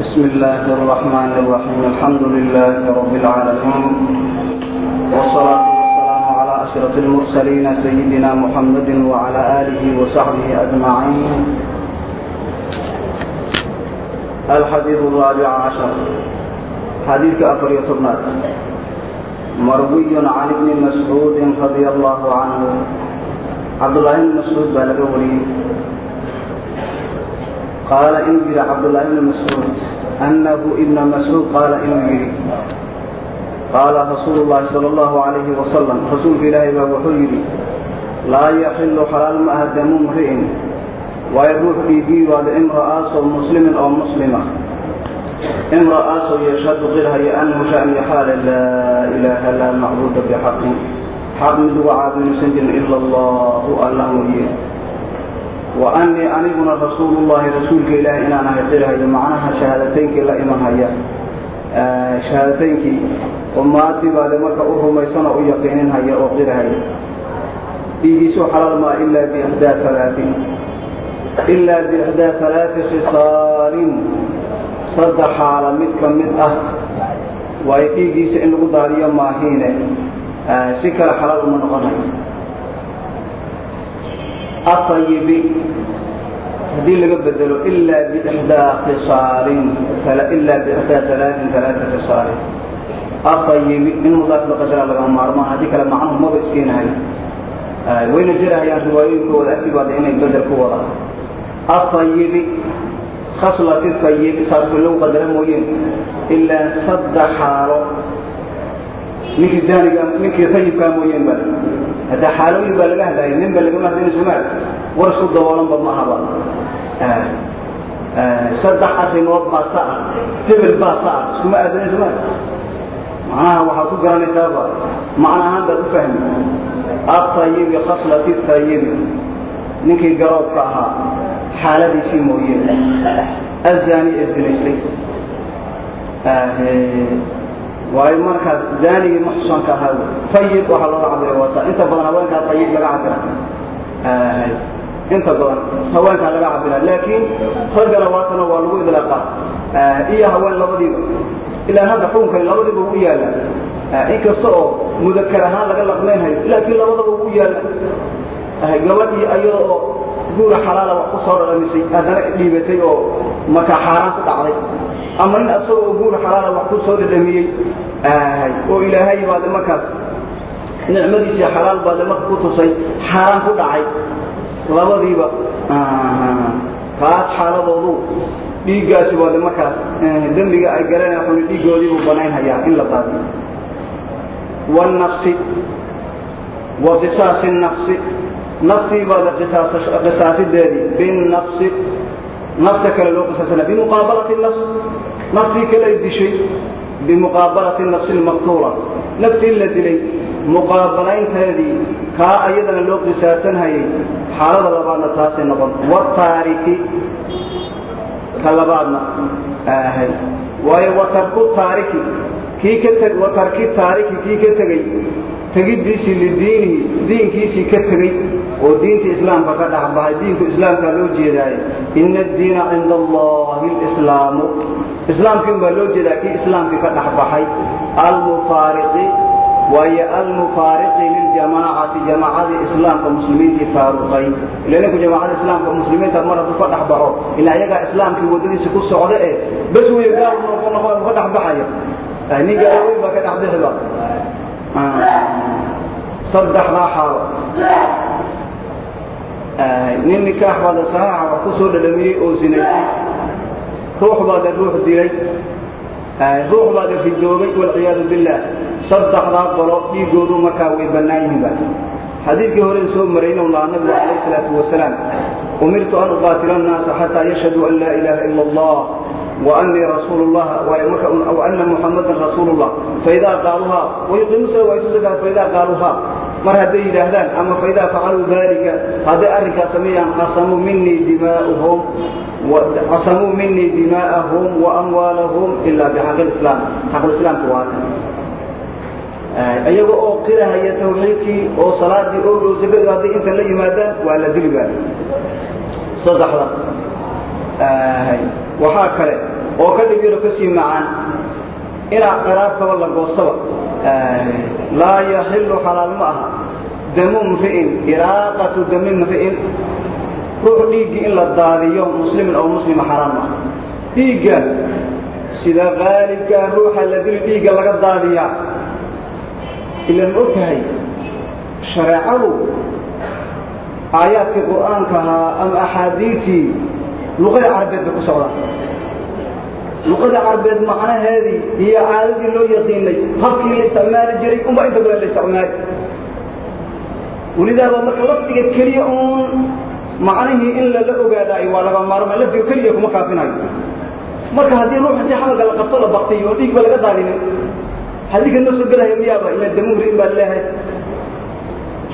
بسم الله الرحمن الرحيم الحمد لله رب العالمين والصلاة والسلام على أشرف المرسلين سيدنا محمد وعلى آله وصحبه أجمعين الحديث الرابع عشر حديث أفر يطبنات مروي عن ابن مسعود رضي الله عنه عبد الله بن مسعود بلغ وليه قال inuu yidhi cabdاللahi بن mascuud أنhu ibn mascuud qaala inuu yidhi qaala rasuul الlahi salى الlahu عalayhi wasalam rasuulka ilaahay baa wuxuu yidhi laa yaxilu xalaal ma aha damu mri'in waayo ruux dhiigii waada imra'aasoo muslimin oo muslima imra'aasoo yashhadu qirhaya anhu sha'ni xaale laa ilaaha laa macbuuda bxaqin xaq mid uga caabunusan jirin ila allahu alla mooye wa annii aniguna rasuulullahi rasuulka ilaahi inaan ahay qirhayo macnaha shahaadataynkii la iman haya shahaadataynkii ummaadii baade marka u rumaysanoo u yaqiinin haya oo qirhaya dhiigiisu xalaal maa ilaa biixdaa alaain ilaa biixdaa alaai khisaalin saddex xaala mid ka mid ah waayo dhiiggiisa in lagu daadiyo maahiine si kale xalaal uma noqonayo ayibi haddii laga bedelo ilaa bixdaa kisaalin ilaa bixdaa alaain alaaa kisaalin aayibi in mudaaf laqadara lagama maarmaan haddii kale macnuhu maba iskeenahay wayna jirahayaan riwaayooyinkooda agtibaada inay bedel ku wada aayibi khaslati ayib saasku lagu qadara mooyeen ilaa saddex xaalo ninkii zaaniga ninkii ayibkaa mooyeen ba hadda xaalooyin baa laga hadlaya nin ba lagama hadlayna somaal war isku daboolanba ma ahaba saddex arrimood baa sa ah hebel baa sa ah iskuma aadana somaal macnaha waxaad ku garanaysaaba macna ahaan baad u fahmi. Atayibi khaslati tayibi ninkii garoobka ahaa xaaladiisii mooyeen azaani ee zinaystay waayo markaas zaanigii muxsanka ahaa ayib waxaa looga cabira waasa inta badan haweenkaa ayib laga cabira inta badan haweenkaa laga cabira laakiin raggana waatana waa lagu idlaaqa. Iyo haween labadiiba. Ilaa hadda xukunkani labadiiba ugu yaalla inkasta oo mudakar ahaan laga laqmaynhayo laakiin labadaba ugu yaalla gabadhii ayada oo guura xalaala wax ku soo dhalamisay haddana dhiibatay oo markaa xaaraan ku dhacday. Ama nin asagoo guura xalaala wax ku soo dhadhamiyey oo ilaahay baade markaas nicmadiisii xalaal baade marka ku tusay xaaraan ku dhacay. Labadiiba taas xaaladoodu dhiiggaasi baade markaas dembiga ay garanaya xuni dhiiggoodiibuu banaynhayaa in la daadiyo wاnafsi wa qisaasi nafsi naftii qisaasideedii binafsi nafta kale loo qisaasana bimuqaabalati nafs naftii kale ay dishay bimuqaabalati nafsi lmaqtuula naftii la dilay muqaabalaynteedii kaa ayadana loo qisaasanhayay xaalada labaadna taasay noqon. Wataariki ka labaadna ahay waayo watarku taariki kii ka watarki taariki kii ka tegey tegiddiisii lidiinihi diinkiisii ka tegey oo diinta islaamka ka dhexbaxay diinku islaamkaa loo jeedaaye ina addiina cinda allahi lislaamu islaamkii un baa loo jeedaa kii islaamkii ka dhexbaxay almufaariqi waayo almufaariqi liljamaacati jamaacadii islaamka muslimiintii faaruqay. Ila ninku jamaacada islaamka muslimiinta mar hadduu ka dhexbaxo ila ayagaa islaamkii waddadiisa ku socda ee bas wey gaal noqo ka dhexbaxaya nin gaalaweyn baa ka dhexbixiba saddexdaa xaalo nin nikaaxbaada saxaaxa wax ku soo dhadhamiyey oo zinaysay ruux baada ruux dilay. Ruux baada rijoogay walciyaadu billaah saddexdaa qolo dhiigoodu markaa way bannaan yihiinba xadiidkii hore soo marayna unaa nabigu calayh salaatu wasalaam umirtu an uqaatila annaasa xataa yashhaduu an laa ilaaha ila allah وأني رسول الله وأن محمدا رسول الله فإذا قالوها ويقيموا الصلاة ويؤتوا الزكاة فإذا قالوها mar hadday yidhaahdaan ama faidaa facaluu dalika hadday arrinkaa sameeyaan casamuu minii dimaa'uhum casamuu minii dimaa'ahum waamwaalahum ilaa bixaqi lislaam xaqulislaamka waa kan iyaga oo qirahaya tawxiidkii oo salaadii oo sakadu hadday intan la yimaadaan waa la dili baa saddexda. Waxaa kale oo ka ka sii macaan inaa qiraabtaba la goostaba laa yaxilu xalaal ma aha damu mri'in iraaqatu dami mri'in ruux dhiiggii in la daadiyo muslimin oo muslima xaraam ah dhiigga sida qaalibkaa ruuxa la dili dhiigga laga daadiyaa ilan og tahay shareecadu aayaadkii ahaa ama axaadiitii luqada carabeed ku socdaan luqada carabeed macnaheedii iyo caadadii loo yaqiinay habkii la isticmaali jiray unbaa inta badan la isticmaali. Welidaaba marka lafdiga keliya uun macnihii in lala ogaadaayo waa laga maarma lafdiga keliya kuma kaafinayo. Marka haddii ruux intii xamaga la qabto la baktiyo oo dhiigba laga daadinin. Xadiidka noo soo gelaya miyaaba ila damumrin baa leeyahay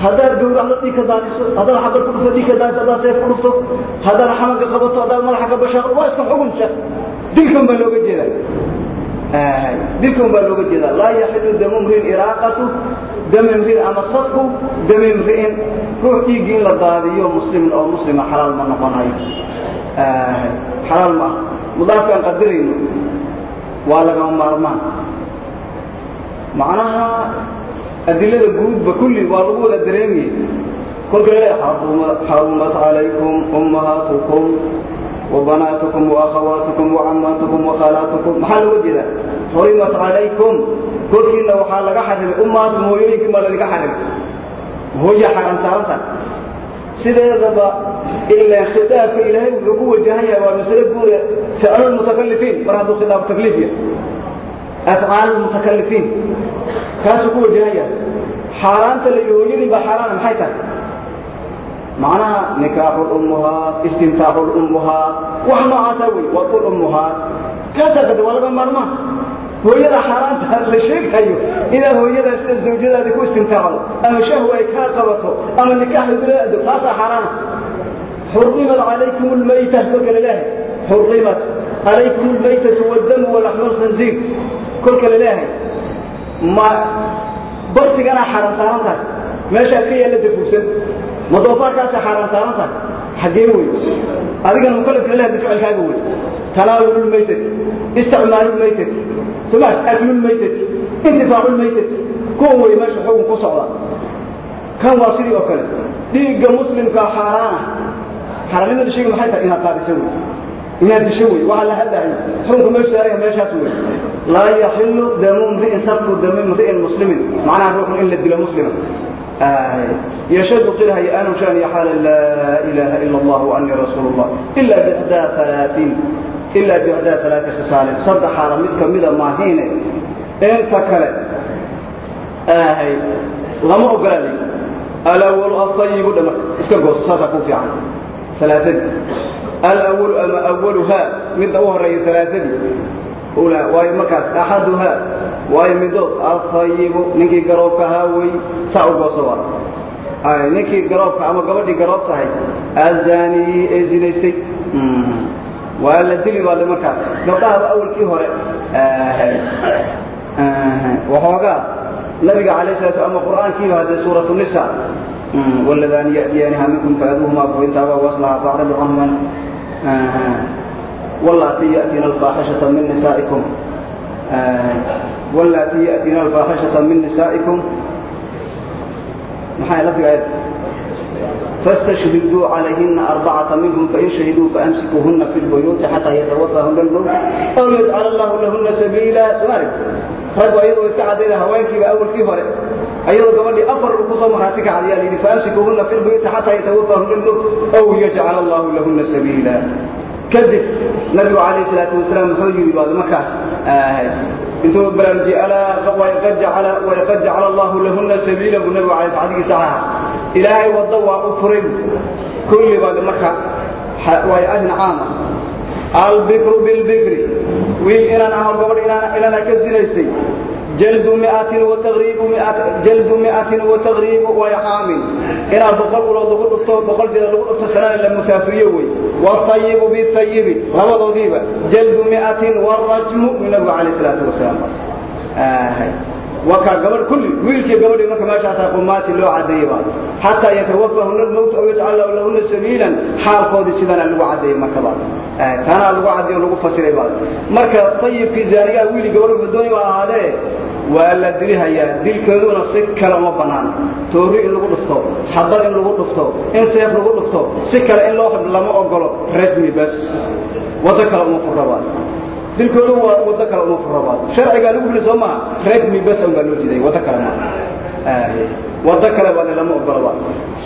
haddaad gawracdo dhiig ka daadiso haddaad xabad ku dhufto dhiig ka daadiso haddaad seef ku dhufto haddaad xamaga qabato haddaad madaxa ka bashaaqdo waa iska xugun sheekh dilkan baa looga jeedaa. Dilkan baa looga jeedaa. Laa yaxilu damu mriin iraaqatu dami mriin ama sadku dami mri'in ruux dhiiggii in la daadiyo muslimin oo muslima xalaal ma noqonayo. Xalaal ma ah mudaafkaan qadirayno waa lagama maarmaan. Macnaha adilada guudba kulli waa lagu wada dareemiyey kolka laleeya xarumat calaykum ummahaatukum وبناaتكم وأkhوaaتكم وcmاaتكم وkhاaلaaتكم مaxaa loga jeedaa حurimat عalayكم korkiina waxaa laga xarimay umaad hooyooyinkii baa ladiga xarimay hooyaa xaaraan saaranta sideedaba ila khiطaabka ilaahay wuxuu ku wajahan yahay waa masle guuda فicl الmuتakaliفiin mar hadduu khiطaab takliif yahay afcaal الmuتakaliفiin kaasuu ku wajahan yahay xaaraanta la hooyadii baa xaaraana maxay tahay macnaha nikaaxu lummuhaat istimtaaxu lummuhaat wax noocaasa wey waa ul ummuhaat kaasaa kada waa laga maarmaan hooyada xaaraanta la sheegayo inaad hooyadaa sida zawjadaada ku istimtaacdo ama shahwa ay kaa qabato ama nikaaxa bilaado taasaa xaaraana. Xurimat calaykum lmayta kolka laleehay xurimat calaykum lmaytatu wadamu walaxmu lkhinziir kolka laleehay ma bartiganaa xaaraan saaran tahay meeshaad ka yaalla dafuursan ma doofaarkaasa xaaraan saaran tahay. Xaggee wey adigana mukalafka leh ficilkaaga wey tanaawulu lmaytati isticmaalu lmaytati soma aklu lmaytati intifaacu lmaytati kuwan wey meesha xugun ku socda. Kan waa sidii oo kale. Dhiigga muslimkaa xaaraana. Xaaraanimada sheegi maxay tahay inaad qaadiso wey inaad disho wey waxaa la hadlahay xukunka meesha saaraya meeshaas wey laa yaxilu damu mri'in sabku dami mri'in muslimin. Macnaha ruuxun in la dilo muslima yashadu qiraha iyo aanu shaaniya xaala laa ilaaha ila allah waanii rasuulu allah ilaa bihdaa alaatiin ilaa bihdaa alaati khisaalin saddex xaala mid kamida maahiine inta kale ahay lama ogolaaday alawalu asayibu dhama iska gooso saasaa ku fiican alaaadii alawalu ama awaluhaa midda u horreeya alaaadii waayo markaas axaduhaa waayo midood afayibu ninkii garoobka ahaa wey saa u gooso ninkii garoobka ama gabadhii garoob tahay azaniyi ee zinaystay. Hmm. Waa la dili baade markaas. Gabdhahaaba awalkii hore waxoogaa nabiga ala sala ama qur'aankiiba haddee suuratu nisa hmm, wladaani ya'tiyaaniha minkum faaduuhuma kuwintaaba waslaha faacradu canhuman واللاتي يأتين الفاحشة من نسائكم واللاتي يأتين الفاحشة من نسائكم محايا لفظ آيات فاستشهدوا عليهن أربعة منهم فإن شهدوا فأمسكوهن في البيوت حتى يتوفاهن الموت أو يجعل الله لهن سبيلا سمعك رجوا أيضا يسعد إلى هوانك بأول في هوري أيضا قال لي أفر القصة مراتك عليها لي فأمسكوهن في البيوت حتى يتوفاهن الموت أو يجعل الله لهن سبيلا كذب نبي عليه الصلاة والسلام حجي بعد مكاس آه. انتم برامجي ألا وقد جعل وقد جعل الله لهن سبيلا والنبي عليه الصلاة والسلام إلهي والضوء أفرد كل بعد مكة ويأذن عامة البكر بالبكر وين إلى نهار قبل إلى إلى نكزنيسي جلد مئة وتغريب مئة جلد مئة وتغريب ويحامل إلى بقل ولو دقل دكتور بقل جدا دقل دكتور سنة للمسافرية وي والطيب بالطيب رمض ضيبة جلد مئة والرجم من النبي عليه الصلاة والسلام wakaa gabadh kulli wiilkii gabadhii marka meeshaasaa qumaati loo caddeeyaba xataa yatawafahuna almowta aw yajcal lahu lahuna sabiilan xaalkoodii sidanaa lagu caddeeyey markaba tanaa lagu caddeeyo lagu fasirayba marka ayibkii zaanigaa wiili gabadh xudooni waa ahaadee waa la dilihayaa dilkeeduna si kale uma bannaan toori in lagu dhufto xabad in lagu dhufto in seef lagu dhufto si kale in loo lama ogolo rasmi bas waddo kale uma furraba dilkooda waa wado kale uma furabaad sharcigaa lagu fili soo maha reegmi bes un baa loo diiday wado kale ma wado kale baa lama ogolaba.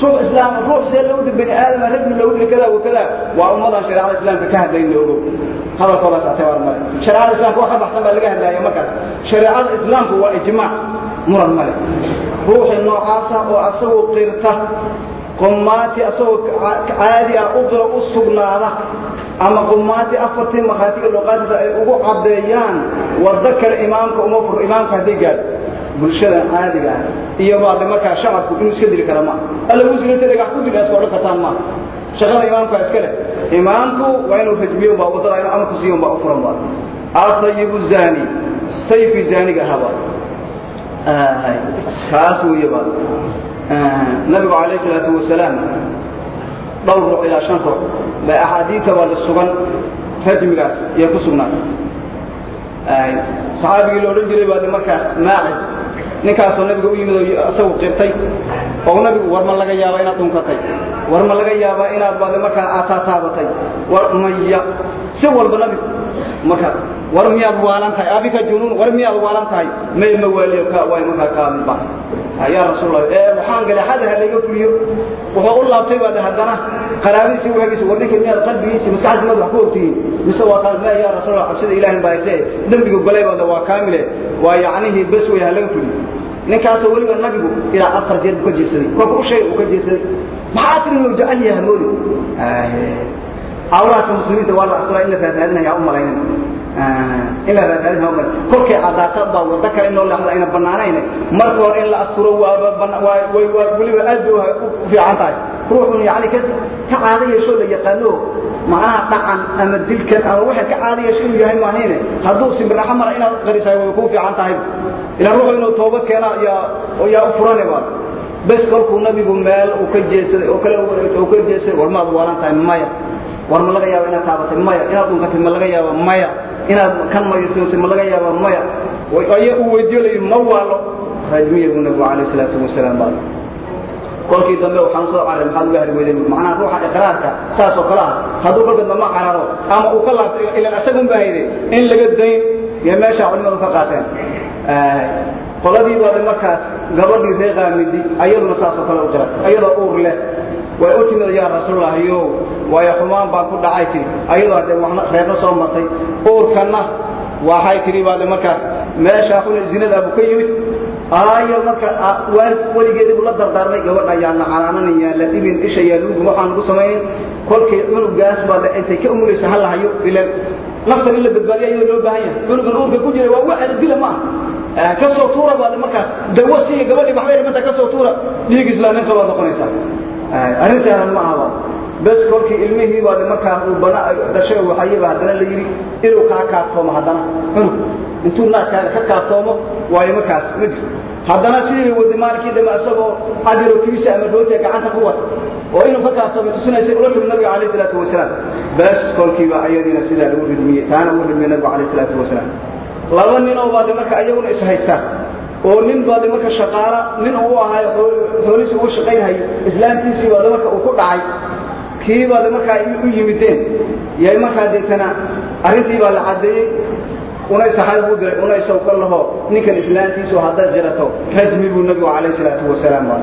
Suuq islaam ruux see loo di bani aadama regmi loogu dili kada wa kada waa ummadan shareecada islaamka ka hadlayn loogo hadalkoodaas atabaar male. Shareecada islaamka wax ka baxsan baa laga hadlaaya markaas. Shareecada islaamku waa ijmaac muran male. Ruuxii noocaasa oo asagoo qirta qumaati asagoo caadi ah u qiro u sugnaada ama qumaati afartii markhaatiga luqaadida ay ugu caddeeyaan wado kale imaamka uma furo. Imaamka haddii gaadho bulshada caadiga ah iyo baade markaa shacabku inuu iska dili kara maaha. Alla muslimta dhagax ku dila iska odhan kartaan maaha. Shaqada imaamka iska leh. Imaamku waa inuu rajmiyo baa waddada inuu amarku siiyo baa u furan baa. Atayibu zani sayfi zaniga haba kaas weeye baa nabigu calayhi salaatu wasalaam dhowr ruux ilaa shan ruux ba axaadiidta baa la sugan rajmigaas iyo ku sugnaatay. Saxaabigii la odhan jiray baa markaas maacis. Ninkaasoo nabiga u yimid oo isagu qirtay oo nabigu war ma laga yaabaa inaad dhunkatay war ma laga yaabaa inaad baade markaa aataataabatay war maya si walba nabigu marka war miyaad waalan tahay? Abika junuun war miyaad waalan tahay? May ma waaliyo ka way markaa kaamil baa yaa rasuulallah ee waxaan galeexada ha layga fuliyo wuxuu u laabtay baade haddana qaraabadiisii wahagiisa war ninka miyaad qalbigiisi maskaxdiisi mad wax ku ogtihiin. Mise waa qaal ma yaa rasuulallah cabsida ilaahin baa hayse dembiga golay baade waa kaamile waa yacnihii bes wey ha laga fuliyo ninkaasoo weliba nabigu ilaa afar jeer buu ka jeedsaday kolka u sheegay uu ka jeedsaday maxaa tiri inuu jecel yahay moodi awraadka muslimiinta waa la asraa in la raadraadinaya u malaynin in la raadraadinaya umalayn kolkay caddaata baa wado kale in loo leexda ayna bannaanayn marka hore in la asturo weliba aad bay u fiican tahay ruuxun yacni ka caado yeeshoo la yaqaano macnaha dhacan ama dilkan ama waxa ka caado yeesho inuu yahay maahayne hadduu simbiraxo mara inaad qarisaay way kuu fiican tahay ilaa ruuxu inuu toobad keena yaa u furane baa bes kolkuu nabigu meel uu ka jeesaday oo kale uu ka jeesaday war maad waalan tahay maya. War ma laga yaaba inaad taabatay maya. Inaad dhunkatay ma laga yaaba maya. Inaad kan maysiisay ma laga yaaba maya. Aya uu weydiyo layi ma waalo. Rajmiya buu nabigu calayh salaatu wasalaam baa kolkii dambe waxaan soo caray maxaad uga hari weyday macnaha ruuxa iqraarka saas oo kale ah hadduu kolka dambe cararo ama uu ka laabto ilan asagun baa hayday in laga dayn iyo meesha culimadu ka qaateen. Qoladii baada markaas gabadhii ree qaamidi ayaduna saasoo kale u jiray ayadoo uur leh. Way u timid yaa rasuulallah yo waayo xumaan baan ku dhacay tiri. Ayadoo haddee waxna reerna soo martay. Uurkanna waxay tidhi baade markaas meeshaa xuna zinadaabu ka yimid. Aayo marka weligeedii buu la dardaarmay gabadha yaana canaananin yaa la dhibin isha yaa lugu waxaan ugu samaynin kolkii cunugaas baade intay ka umulaysa ha lahayo ilan naftan in la badbaadiya iyadoo loo baahan yahay. Cunugan uurka ku jira waa waxala dila ma aha ka soo tuura baade markaas dawo siiya gabadhii waxbay dhimanta ka soo tuura dhiig islaamin qabaad noqonaysaa. Arrin sahlan ma ahaba bes kolkii ilmihii baade markaas uu bana dhashay waxayaba haddana la yidhi inuu kaa kaaftoomo haddana. Cunug intuu naaskaaga ka kaaftoomo waayo markaas ma jirto haddana sidii wadi maalinkii dambe isagoo adiro kiisa ama rootiga gacanta ku wata oo inuu ka kaaftoomay tusinaysa ula timi nabiga calayh salaatu wasalaam. Bes kolkiiba ayadiina sidaa lagu ridmiyey taana uu ridmiyey nabigu calayh salaatu wasalaam laba nin oo baade marka ayaguna is haystaan. Oo nin baade marka shaqaala nin uu ahaayo xoolihiisi ugu shaqaynhayo islaamtiisii baade marka uu ku dhacay kii baade markaa u yimideen yay markaa deetana arrintii baa la caddeeyey unay saxaab buu diray unay sawka laho ninkan islaamtiisu hadday qirato rajmi buu nabigu calayh salaatu wasalaam waa.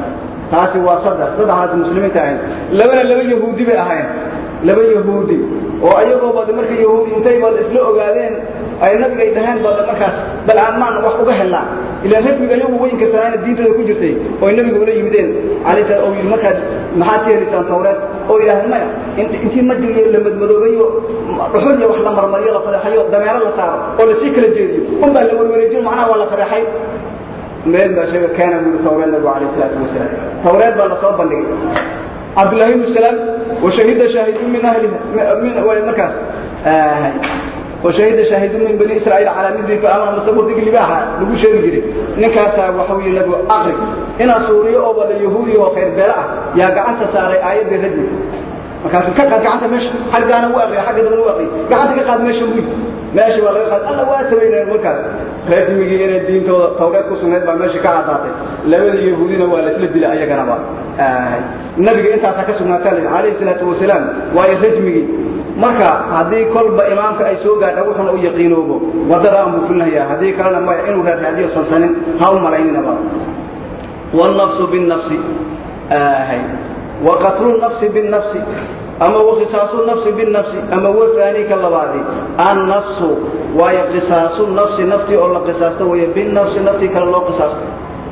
Taasi waa saddex saddexaas muslimiinta ahayn. Labana laba yahuudi bay ahayn laba yahuudi oo ayagoo baade marka yahuudi intay baad isla ogaadeen ay nabigay dhaheen baade markaas bal aan maan wax uga helnaa. Ilaan rajmiga iyagu weynka sanaana diintooda ku jirtay oo nabiga ula yimideen. Yidhi markaas maxaad ka helaysaan tawreed? Oo yidhaaheen maya intii madiga la madmadoobayo dhuxul iyo wax la marmariyo la fadeexayo dameero la saaro oo la sii kala jeediyo. Un baa la werwareejiyo macnaha waa la fadeexay meel baa sheega kaana buu tawreed nabigu calayhi salaatu wasalaam. Tawreed baa la soo bandhigay. Cabdullahi ibnu salaam washahida shaahidun min ahliha min way markaas وشهد شاهد من بني إسرائيل على مثل فأمر مستقر ذيك اللي باها لقو شيء جري نكاسا وحوي النبي أقري إنا سوريا أو بل يهودي وخير بلاء يا قعنت ساري آيات الرجل markaasuu ka qaad gacanta meesha xaggaana u aqriya xagga dambana u aqriya gacanta ka qaad meesha buy meesha waa laga qaad alla waa sameynayeen markaas reermigii inay diintooda tawreed ku sugnayd baa meesha ka caddaatay labada yahuudina waa la isla dilay ayaganaba nabiga intaasa ka sugnaataa lii calayhi salaatu wasalaam waayo rajmigii marka haddii kolba imaamka ay soo gaadha wuxuuna u yaqiinoobo waddada aan buu fulinayaa haddii kalena maya inuu raarraadiyo sansanin ha u malayninaba والنفس بالنفس آهي وقتل النفس بالنفس أما وقصاص النفس بالنفس أما وثاني كاللبادي النفس وهي قصاص النفس نفتي أولا قصاص وهي بالنفس نفتي كالله قصاص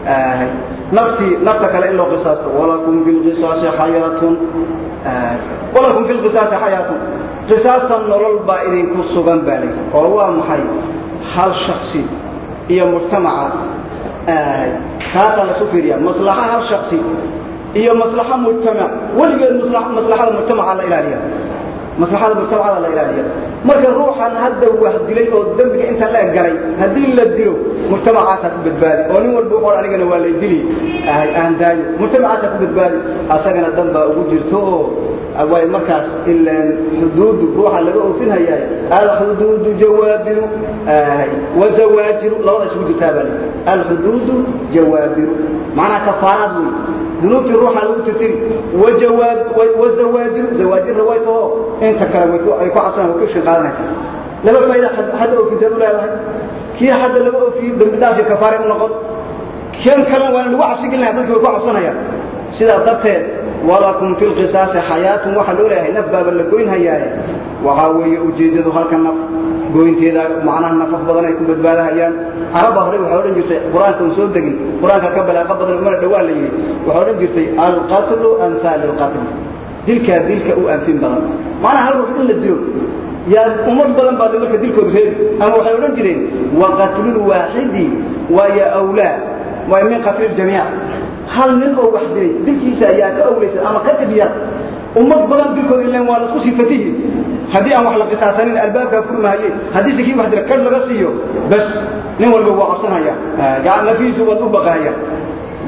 آه. نفتي نفتك لإلا قصاص ولكم بالقصاص حياة آه. ولكم في القصاص حياة قصاص النرول بائرين كالسوغان بالي وهو محي هل شخصي هي مجتمع آه. هذا لسفيريا مصلحة هل شخصي iyo maslaxa mujtamac weligeed maslaxada mujtamaca la ilaaliya maslaxada mujtamacada la ilaaliya marka ruuxan hadda wax dilay oo dambiga inta la galay haddii la dilo mujtamacaasa ku badbaadi. Oo nin walba wuxuu anigana waa lay dili. Aan daayo. Mujtamacaasa ku badbaadi. Asagana dan baa ugu jirto. Oo way markaas ilaan xuduudu ruuxa laga oofin hayaay alxuduudu jawaabiru. Wazawaajiru labada isugu jirtaa baa alxuduudu jawaabiru. Macnaha kafaaraad wey ذنوب الروح على وتتري وجواب وزواجر زواجر روايته انت كلام اي كعصان وكش قادنا لما فايده حدا او كتاب لا هي كي حدا لما في دمداف كفاره نقد كان كلام وانا لو عبسي قلنا dadka way ku cabsanayaan sida darteed walakum fil qisas hayatun waxa loo leeyahay nafba la goyn waxaa weeye ujeeddadu halkan goynteeda macnaha nafaf badan ay ku badbaadahayaan. Caraba horey waxaa odhan jirtay qur'aanka un soo degin qur'aanka ka balaaqa badan umana dhowaa la yidhi. Waxaa odhan jirtay alqatlu amhaal alqatl. Dilkaa dilka u anfin badan. Macnaha hal ruux in la dilo. Yaa ummad badan baa marka dilkooda reebi ama waxay odhan jireen waqatlulwaaxidi waaya awlaa waay min qatli ljamiic hal nin oo wax dilay dilkiisa ayaa ka awlaysan ama ka dhibyar ummad badan dilkooda ilan waa la isku siifatihi haddii aan wax la qisaasanin albaabkaa furmaaye haddii sikii wax jira kadh laga siiyo bas nin walba waa cabsanaya. Gacan nafiisu waad u baqaaya.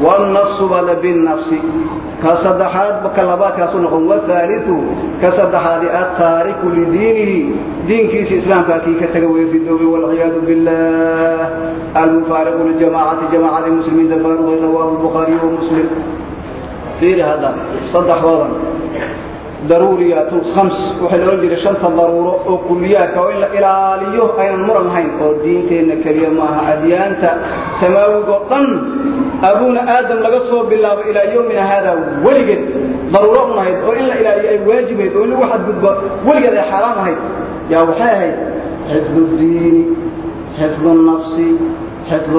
Wاnafsu bada biالnafsi ka saddexaad ka labaadkaasu noqon wاhaaliثu ka saddexaadi aلtaariku lidiinihi diinkiisa islaamkaa kii ka taga weye fidoobay wاlciyaadu biالlah almufaariqu lijamacati jamacati muslimiinta faaruqay rawaahu الbukhaariy وmuslim fiiri hadda saddexdoodan صدح وضع ضروريات خمس وحي لو جري شنت ضروره او كليات او الا الاليه اين مرن هين او دينتنا كليه ما اديانتا سماوي قدن ابونا ادم laga soo bilaabo ila yoomina hada waligid daruuro unayd oo in la ilaaliyo ay waajibayd oo lagu xadgudbo waligid ay xaraam ahayd yaa waxay ahayd xifdu diini xifdu nafsi xifdu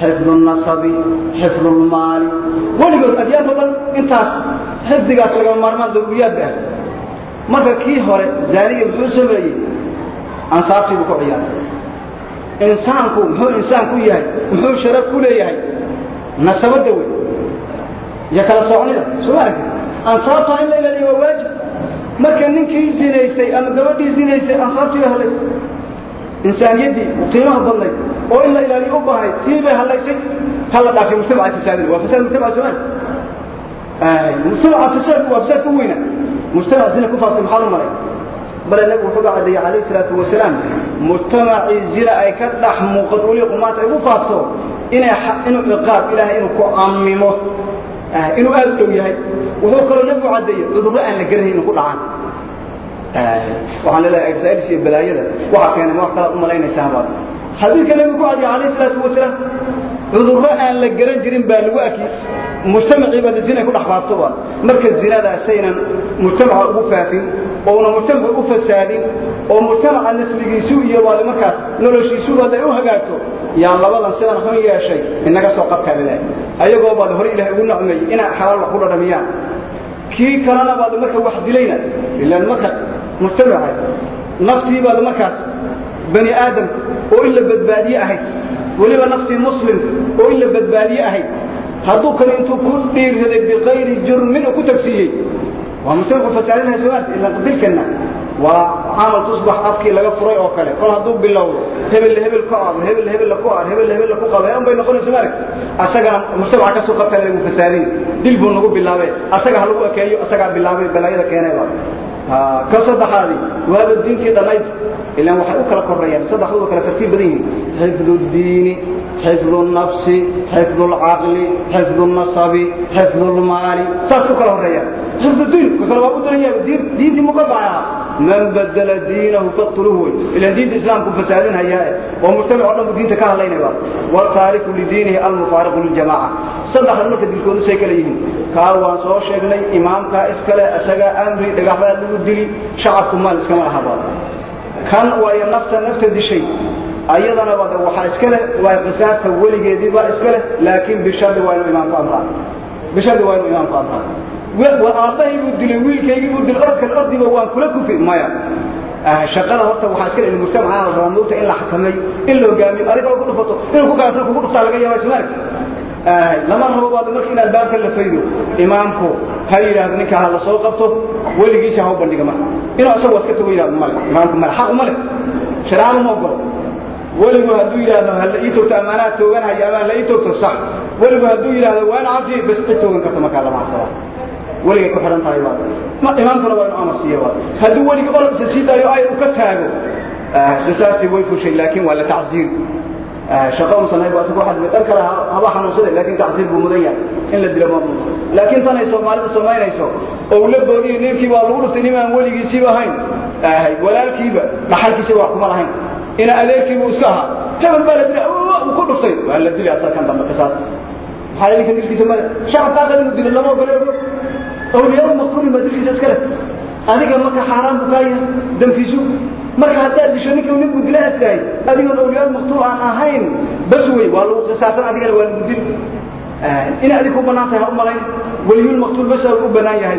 xifdu nasabi xifdu lmaali weligood adyaanto dhan intaas xifdigaas lagama maarmaan daruriyaad ba ah marka kii hore zaaniga muxuu sameeyey? Ansaabtii buu ku ciyaaray. Insaanku muxuu insaan ku yahay? Muxuu sharaf ku leeyahay? Nasabadda wey iyo kala soocnida soo aragti ansaabtaa in la ilaaliyo waa waajib. Marka ninkii zinaystay ama gabadhii zinaystay ansaabtii bay halaysay insaniyadii qiimaha badnayd oo in la ilaaliyo u baahnayd tii bay hallaysay ha la dhaafay mujtamaca fasaadin waa fasaad mujtamaca soomaan mujtamaca fasaadku waa fasaadka weyna. Mujtamaca zina ku faaftay maxaa la maray? Bale nabigu wuxuu ga caddeeyey calayhi salaatu wasalaam mujtamacii zina ay ka dhex muuqato weliba maanta ay u faafto inay inuu ciqaab ilaahay inuu ku amimo inuu aad u dhow yahay. Wuxuu kaloo nabigu caddeeyey cudurro aan la garanayn inuu ku dhacaan waxaan leedahay asaaish iyo balaayada waxaa keena ma wax kalaad u malaynaysaanbaad xadiidka nebigu ku adiya alayh salaatu wasalaam cudurro aan la garan jirin baa lagu aki mujtamaciibada zinay ku dhex baabto ba marka zinadaasaynan mujtamaca ugu faafin ouna mujtamaca u fasaadin oo mujtamaca nasbigiisu iyo waale markaas noloshiisu hadday u hagaagto yaan labadan sidan xun yeeshay inaga soo qabkaa ilaah ayagoo baad hore ilahay ugu nacmeeyey inaa xalaal wax ku dhadhamiyaan kii kalena baad marka wax dilayna ilaan marka murtad ahayd naftii baad markaas bani aadamka oo in la badbaadiye ahayd weliba naftii muslimka oo in la badbaadiye ahayd hadduu kan intuu ku dhiirsaday biqayri jurmin uu ku tagsiiyey. Waa murtadku fasaadinaya soo arti ilaan dilkanna waa camal tusbax afkii laga furay oo kale. Kol hadduu bilowdo hebella hebel ku aado hebella hebella ku aado hebella hebella ku qabo aan bay noqonayso marag asagana murtad waxaa ka soo qabtaa lagu fasaadin dil buu nagu bilaabay. Asaga ha lagu ekeeyo asagaa bilaabay balaayada keenay baa ka saddexaadi. Waaba diintii dhannayd ilaan waxay u kala koreeyaan saddexdooda kala tartiib badan yihiin. Xifdu diini xifdu nafsi xifdu lcaqli xifdu nasabi xifdu lmaali. Saas u kala horeeyaan xifdu diin ka kale waa u daran yahay diin diintii muka baayaa man badala diinahu faqtuluhu. Ilaan diinta islaamku fasaadin hayaae oo mujtamac o dhan diinta ka hadlaynaya wataariku lidiinihi almufaariqu liljamaca saddexda marka dilkoodu say kala yihiin. Kaa waan soo sheegnay imaamkaa iskale isagaa amri dhagaxbaad lagu dili shacabku maal iskama lahaba kan waayo nafta nafta dishay ayadana waxaa iska leh waa qisaasta weligeediiba iska leh laakiin bishardi waa inuu imaamku amraa bishardi waa inuu imaamku amraa aabbahay buu dilay wiilkaygii buu dilay orkan ordiba waan kula kufi. Maya shaqada horta waxaa iska leh mujtamaca la rabaa moogta in la xakameeyo in la hogaamiyo adiga ku dhufato inuu ku kalasan kugu dhuftaa laga yaaba ismaarka lama rabo baad marka in albaabka la faydo. Imaamku ha yidhaahdo ninka ha la soo qabto weligiisa ha u bandhiga marka inuu asagu iska tago yidhahdo male imaamku male xaq uma leh. Shareecadu ma ogolo. Weligu hadduu yidhaahdo hala ii toogto amaanaha tooganhaya ama hala ii toogto sax. Weligu hadduu yidhaahdo waan cafi bas cid toogan karta markaa lama arkaa weligay ku xidhan tahay baa imaamkuna waa inuu amar siiya baa hadduu weligii orodsa sii daayo ay u ka taago qisaastii way fushay laakiin waa la tacsiir. Shaqo umusanay ba isagu waxaad dhan kale haba xanuunsaday laakiin tacsiir buu mudan yahay. In la dilo ma mudan. Laakiin tanay soomaalidu samaynayso oo la boodiyo ninkii baa lagu dhuftay nimaan weligiisiiba ahayn walaalkiiba dhaxalkiisa wax kuma lahayn. Ina adeerkiibu iska ahaa. Hebel baa la dilay uu ku dhuftay waa la dilay asaga kan dambe qisaas. Maxaa ninka dilkiisa male shacabkaa qad inuu dilo lama ogole awliyaa maqtuulin baa dilkiisa iska leh. Adiga marka xaaraan buu kaa yahay damkiisu. Marka haddaad disho ninka nin buu dila aad tahay adigoon awliyaa maqtuul aan ahayn bas wey waa lagu qisaasan adigana waa lagu dil in adig ku bannaan tahay ha u malayn. Weliyul maqtuul bas u banaan yahay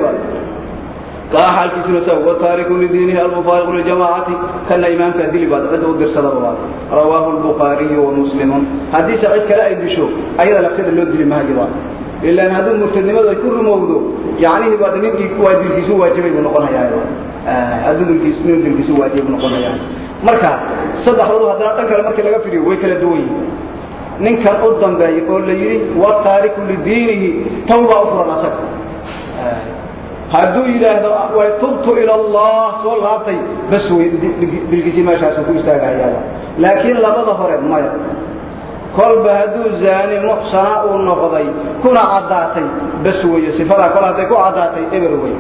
sa wataariku lidiinihi almufaariqu liljamaacati kana imaamka dili baad cidda u dirsadaba rawaahu lbukhaariyu wa muslimun. Haddiise cid kale ay disho ayada lafteeda loo dili mahayo baa ilaan hadduu murtadnimadu ay ku rumowdo yacnihii baad ninkii waa dilkiisu waajibay buu noqonayaa hadduu dilkiis nin dilkiisu waajibay buu noqonayaa marka saddexdoodu haddana dhan kale markii laga fidiyo way kala duwan yihiin ninkan u dambeeya oo la yidhi wataariku lidiinihi tawbaa u furan asaga hadduu yidhaahdo way tubtu ila allah soo laabtay bas wey dilkiisii meeshaasuu ku istaagahayaaba laakiin labada hore maya kolba hadduu zaani muxsana uu noqday kuna caddaatay. Bas weeye sifadaa kol hadday ku caddaatay eber wey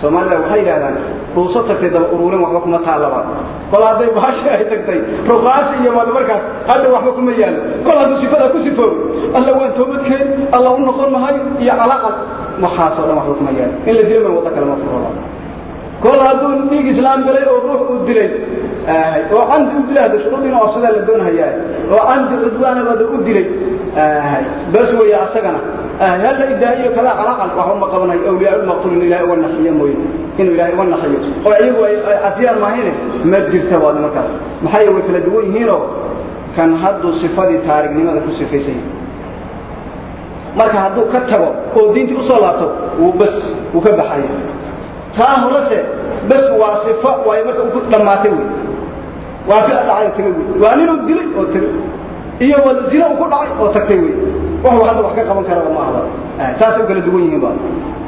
soomaalida waxay yidhahdaan dhuuso tagtay daba uruurin waxba kuma taallaba kol hadday baashi ay tagtay ruqaasi iyo waada markaas hadda waxba kuma yaallo. Kol hadduu sifadaa ku sifoob alla waan toobadkeen alla u noqon mahay iyo calaqal waxaasoo dhan waxba kuma yaallo. In la dilo may waddo kale ma furaba kol hadduu dhiig islaam galay oo ruux uu dilay oo camdi u dilay hadda shuruud inuu afsadaa la doonhayaa oo camdi cudwaanabada u dilay. Bas weeye asagana. Halla idaahiyo kala calaqal waxba ma qabanayo awliyaa ulmaqtuul in ilahay uga naxiyo mooye. Inuu ilahay uga naxiyo oo iyagu ay cadiyaan maahine ma jirta waad markaas. Maxaa yeele way kala duwan yihiinoo kan hadduu sifadii taarignimada ku sifaysay. Marka hadduu ka tago oo diintii u soo laabto wuu bas wuu ka baxaya taa horese bas waa sifo waayo marka ku dhammaatay wey waa bia dhacay oo tagay wey waa ninuu dilay oo tagay iyo zino ku dhacay oo tagtay wey waxuu hadda wax ka qaban karaba ma ahba saasay u kala duwan yihiin ba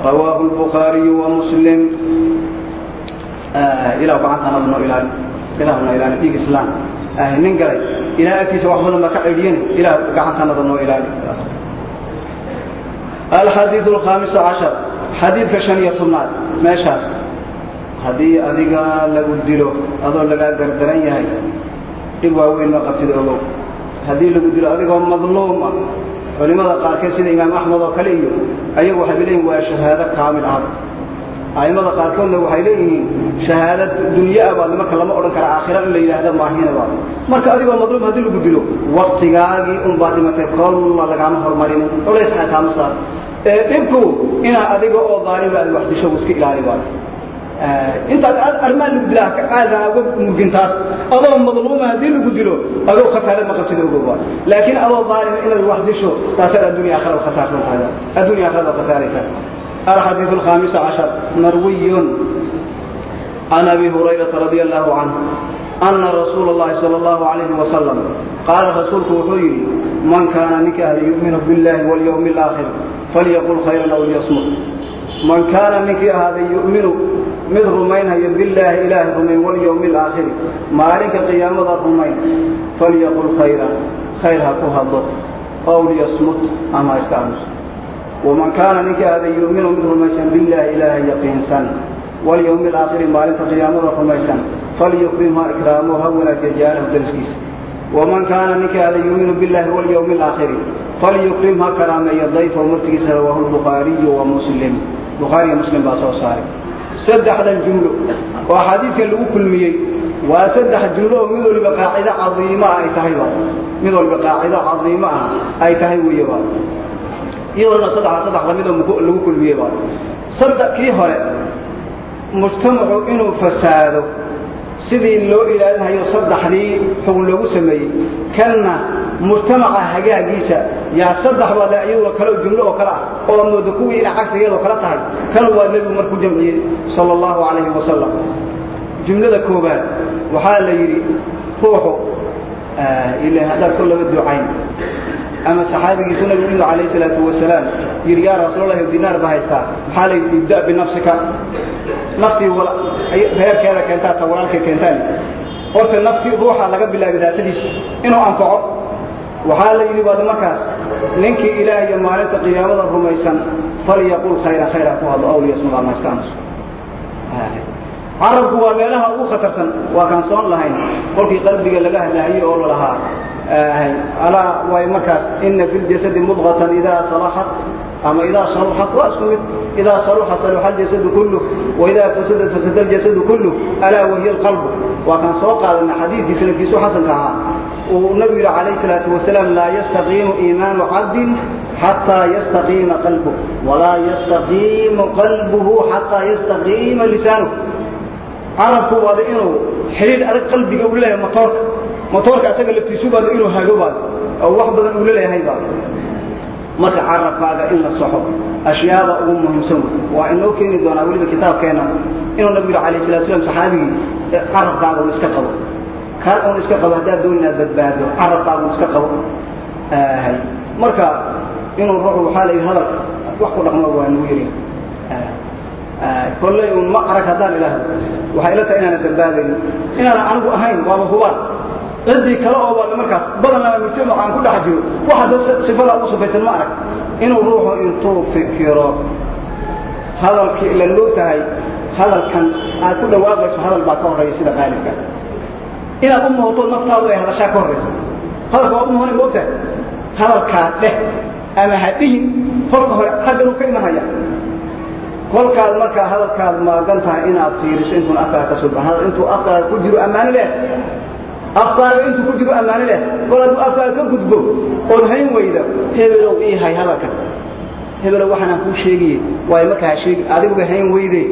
rawaahu lbukhaariyu wa muslim. Ilah gacantaan alla noo ilaali ilah noo ilaali diinka islam nin galay ilaah agtiisa wax badan baa ka ceydhiyane ilah gacantaan alla noo ilaali alxadiid alkhaamisa cashar xadiidka shan iyo tobnaad meeshaas haddii adiga lagu dilo adoo lagaa gardaran yahay dhib waaweyn ma qabtid ogow. Haddii lagu dilo adigoo madluuma culimmada qaarkeed sida imaam axmed oo kale iyo ayagu waxay leeyihiin waa shahaado kaamil ah. A'immada qaarkoodna waxay leeyihiin shahaada dunyaa ah baad marka lama odhan kara aakhira in la yidhaahda maahinaba marka adigoo madluum haddii lagu dilo waktigaagii unbaa dhimatay kolna lagaama hormarin culays ah xataa ma saar. Ee dhibku inaa adiga oo daaliba aad waxdisho iska ilaali baa. Eh, intaad armaan lagu dila caada uga murgin adoo madluuma haddii lagu dilo adoo khasaare ma qabtid ogowa laakiin adoo daalim inaad wax disho taasad adduunya aakhira khasaarsan tahay. Adduunya aakhirada khasaaraysa الحديث الخامس عشر مروي عن أبي هريرة رضي الله عنه أن رسول الله صلى الله عليه وسلم قال رسولك وحيري من كان نكاه يؤمن بالله واليوم الآخر فليقل خيرا أو ليصمت من كان نكاه هذا يؤمن mid rumaynhaya billaahi ilaahi rumayn walyowmi alaakhiri maalinka qiyaamada rumayn. Falyaqul khayra khayr ha ku hadlo. Ow liyasmut ama iska aamuso waman kaana ninka ahda yu'minu mid rumaysan billaahi ilaaha yaqiinsan. Walyowmi alaakhiri maalinta qiyaamada rumaysan falyukrim ha ikraamo ha wanaajiya jaarahu dariskiisa waman kaana ninka ahda yu'minu billaahi walyowmi alaakhiri falyukrim ha karaameeya dayfahu martigiisa rawaahu lbukhaariyu wa muslim. Bukhaariyo muslim baa soo saaray saddexdan jumlo oo xadiidka lagu kulmiyey. Waa saddex jumlo oo mid waliba qaacido cadiimo ah ay tahayba mid waliba qaacido cadiimo ah ay tahay weeyaba iyadoona saddex saddex la mid oo lagu kulmiyeyba saddex kii hore mujtamacu inuu fasaado sidii loo ilaalinayo saddexdii xukun loogu sameeyey. Kanna mujtamaca hagaagiisa yaa saddex baale iyadoo kale jumlo oo kale ah oo mooda kuwii ina cagsigeedoo kale tahay. Kan waa nebigu markuu jamciyey sala allahu calayhi wasalam jumlada koobaad waxaa la yidhi ruuxu ila haddaad ku laba ducayn ama saxaabigiisu nabigu inuu calayhi salaatu wasalaam yidhi yaa rasuulallahi dinaar ba haystaa maxaa la yidhi ibda binafsika. Naftii reerkeeda keentaa ta walaalkay keentaan. Horta naftii ruuxa laga bilaabay daatadiisa inuu anfaco. Waxaa la yidhi baad markaas ninkii ilaah iyo maalinta qiyaamada rumaysan falyaqul khayra khayra ku hadlo aw liyasmud ama iska aamuso carabku waa meelaha ugu khatarsan waa kaan soon lahayn. Kolkii qalbiga laga hadlaayey oo lalahaa alaa waay markaas ina fi ljasadi mudqatan idaa salaxat ama idaa saluxat waa isku mid. Idaa saluxa saluxa aljasadu kullu waidaa fasadat fasada aljasadu kullu alaa wahiya alqalbu. Waa kaan soo qaadana xadiidkii sanadkiisu xasanka ahaa. Uu nabigu yidhi calayhi salaatu wasalaam laa yastaqiimu iimaanu cabdin xataa yastaqiima qalbuh walaa yastaqiimu qalbuhu xataa yastaqiima lisaanuh carabku waada inuu xidhiidh adag qalbiga uu leeyahay motoorka motoorka asaga laftiisu baada inuu hago baad. Oo wax badan uu la leeyahay baad. Marka carabkaaga in la soxo ashyaada ugu muhiimsan waa inoo keeni doonaa weliba kitaabkeena inuu nabigu alayh salatu slam saxaabigii carabkaaga un iska qabo. Kaan un iska qabo haddaad doon inaad badbaado carabkaaga un iska qabo. Marka inuu ruuxu waxaa la yidhi hadalka wax ku dhaqmo waa nugu yiri kolley un ma arag haddaan idhaahdo waxay ila tahay inaana badbaadaynin inaana anigu ahayn waaba hubaan. Ciddii kale oo baada markaas badanaa mujtamac aan ku dhex jiro. Waxa sifada ugu sufaysan ma arag. Inuu ruuxu intuu fikiro hadalkii ila loo tahay hadalkan aad ku dhawaaqayso hadal baa ka horreeya sida qaalibka inaad u mooto naftaadu ay hadashaa ka horraysa hadalka waa u muhonay moogtahay hadalkaa dheh ama hadhihin kolka hore xagganuu ka imanhaya kolkaad markaa hadalkaad maagan tahay inaad fiiriso intuun afkaaga ka soo baxo. Intuu afkaaga ku jiro ammaano leh. Afkaaga intuu ku jiro ammaano leh. Kol hadduu afkaaga ka gudbo ood hayn weyda hebelow ii hay hadalkan. Hebelow waxaanaan kuu sheegiye waayo markaa ha sheegi adiguba hayn weyde.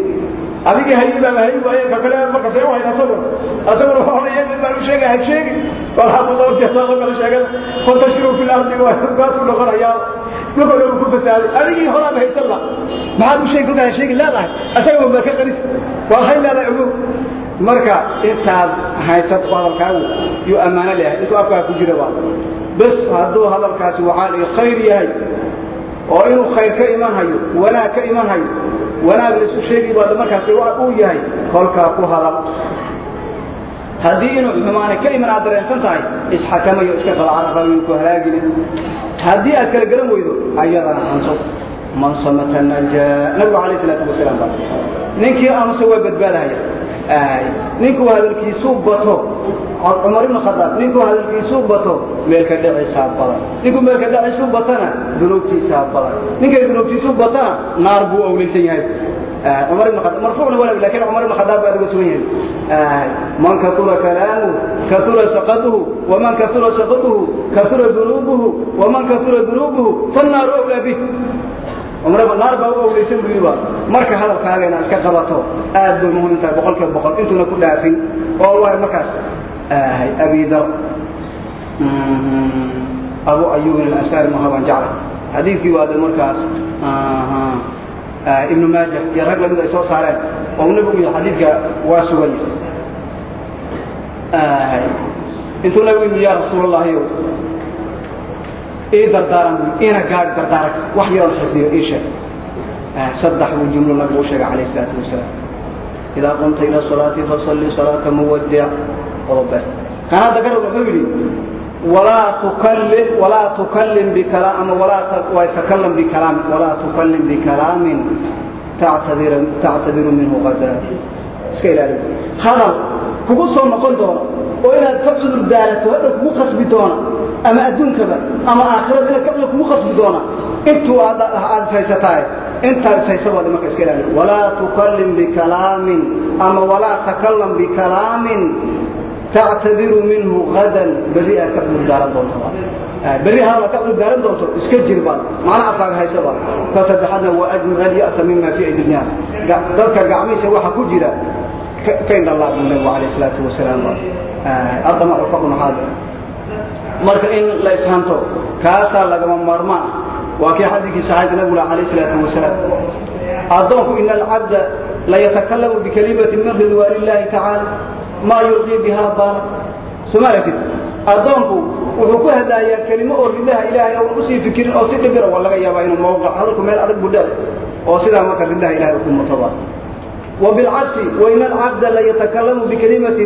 Adiga hayi baa hayi waaye ka kale marka see wahayn asaguna asaguna odhaya mid baan u sheegay ha sheegi wal haddaba ogtaasoo kale sheegada fantashiru fil ardi waa kaasuu noqonayaa dhulka dhan ku fasaaday adigii horaaba haysan la maxaad u sheegi kolkaa sheegi leedahay? Asagaba baa ka qaris. Waa hay leedahay ogow marka intaad haysad hadalkaagu yuu ammaano leeyahay. Intuu afkaa ku jira baa bes hadduu hadalkaasi waxaa la khayr yahay oo inuu khayr ka iman hayo wanaag ka iman hayo wanaag la isku sheegi baada markaasi uu yahay kolkaa ku hadal haddii inuu xumaane ka iman aad dareensan tahay isxakamayo iska qaba caraqabiin ku halaagine haddii aad kala garan weydo ayadana hanso. Man samata najaa. Nabigu calayh salaatu wasalaam baa ninkii aamusa waa badbaadahaya ninkuu hadalkiisuu bato. Cumar ibn khadaab ninkuu hadalkiisuu bato. Meelka dhicisaa badan. Ninkuu meelka dhiciisuu batana. Dunuubtiisaa badan. Ninkay dunuubtiisuu batana naar buu awlaysan yahay عمر بن الخطاب مرفوع ولا لكن عمر بن الخطاب بعد وسوين من كثر كلامه كثر سقطه ومن كثر سقطه كثر ذنوبه ومن كثر ذنوبه فالنار أولى به عمر بن النار بقى أولى يسمى بيبا مركا هذا الكلام iska qabato aad buu muhiim tahay boqolkiiba boqol intuuna ku dhaafin oo waa markaas abi dar abu ayub al-ansari ma haban jacla xadiidkii waa markaas ibnu maaja iyo rag la mid ay soo saareen oo nabigu xadiidka waa sugay intuu nabigu yidhi yaa rasuul allahi ow ii dardaaran bu ina gaadh dardaaran wax yaroon xifdiyo ii sheeg saddex buu jumlo nabigu u sheegay calayh isalaatu wasalaam idaa qumta ila salaati fasalli salaata muwadic qodobe kan hadda garab wuxuu yidhi walaa tukallim walaa tukallim bikalaam ama walaa waytakalam bikalaam walaa tukallim bikalaamin tactadir tactadiru minhu qadaa iska ilaali. Hadal kugu soo noqon doona oo inaad ka cudur daalato hadda kugu khasbi doona ama adduunkaba ama aakhirada inaad ka kugu khasbi doona intuu aad aad haysataay intaad haysabaad marka iska ilaali. Walaa tukallim bikalaamin ama walaa takallam bikalaamin tactadiru minhu gadan berri aad ka cudur daaran doonto berri hadal ka cudur daaran doonto iska jirba macna afkaaga haysaba ka saddexaadna waa ajmir alya'sa mima fi aydi nnaas dadka gacmihiisa waxa ku jira ka indhalaa buu nabigu calayh salaatu wasalaam adama xufaqu maxaadir marka in la ishanto kaasaa lagama maarmaan waa kii xadiikii saxaabka nabigu alayh salaatu wasalaam addoonku ina alcabda layatakallamu bikalimatin min ridwaan illahi tacaala maa yulqii biha baala soma aragtid addoonku wuxuu ku hadlaayaa kelimo oo ridaha ilaahay oon usii fikirin oo si dhibira waa laga yaabaa inuu mawqac hadalku meel adag buu dheci oo sidaa marka ridaha ilahay ku mutaba وبالعكس وإن العبد ليتكلم بكلمة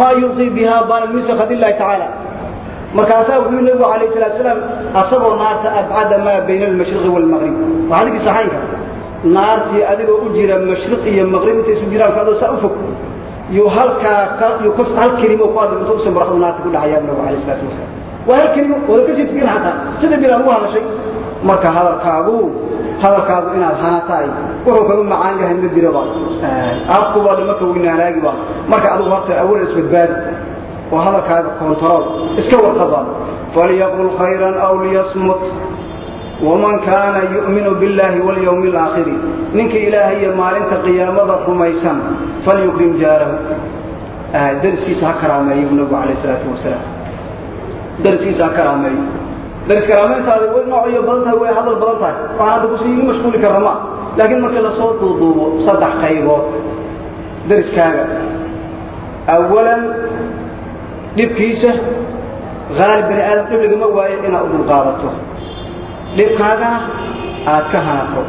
ما يلقي بها بال من سخط الله تعالى markaasaa wuxuu nabigu calayh salaatu salaam asagoo naarta abcada maa bayna almashriqi waalmaqrib waa xadiikii saxaynka naartii adigoo u jira mashriq iyo maqrib intay isu jiraan adoo saa u fog yuu halkaa hal kelimo ku hadlay intuu usan baraxdu naarta ku dhacayaa nabigu calayh salaatu wasalaam waa hal kelimo wada ka sii fikirin xataa sida bilaad ugu hadashay marka hadalkaagu hadalkaagu inaad hanataay wuxuu kaga macaan yahay ma jiraba. Afkuba marka weyna halaagiba marka adigu horta awal isbadbaadi. Oo hadalkaaga kontarool iska warqaba. Falyaqul khayran aw liyasmut waman kaana yu'minu biاllahi walyawmi alaakhiri ninka ilaahay iyo maalinta qiyaamada rumaysan falyukrim jaarahu dariskiisa ha karaameeyo nabigu calayh salaatu wasalaam dariskiisa ha karaameeyo daris karaameyntaada way noocyo badan tahay way hadal badan tahay waxaan hadda ku sii mashquuli karra ma laakiin marka la soo duuduubo saddex qaybood dariskaaga awalan dhibkiisa haalib bani aadam dhib lagama waayo inaad u dulqaadato dhibkaagana aad ka hanato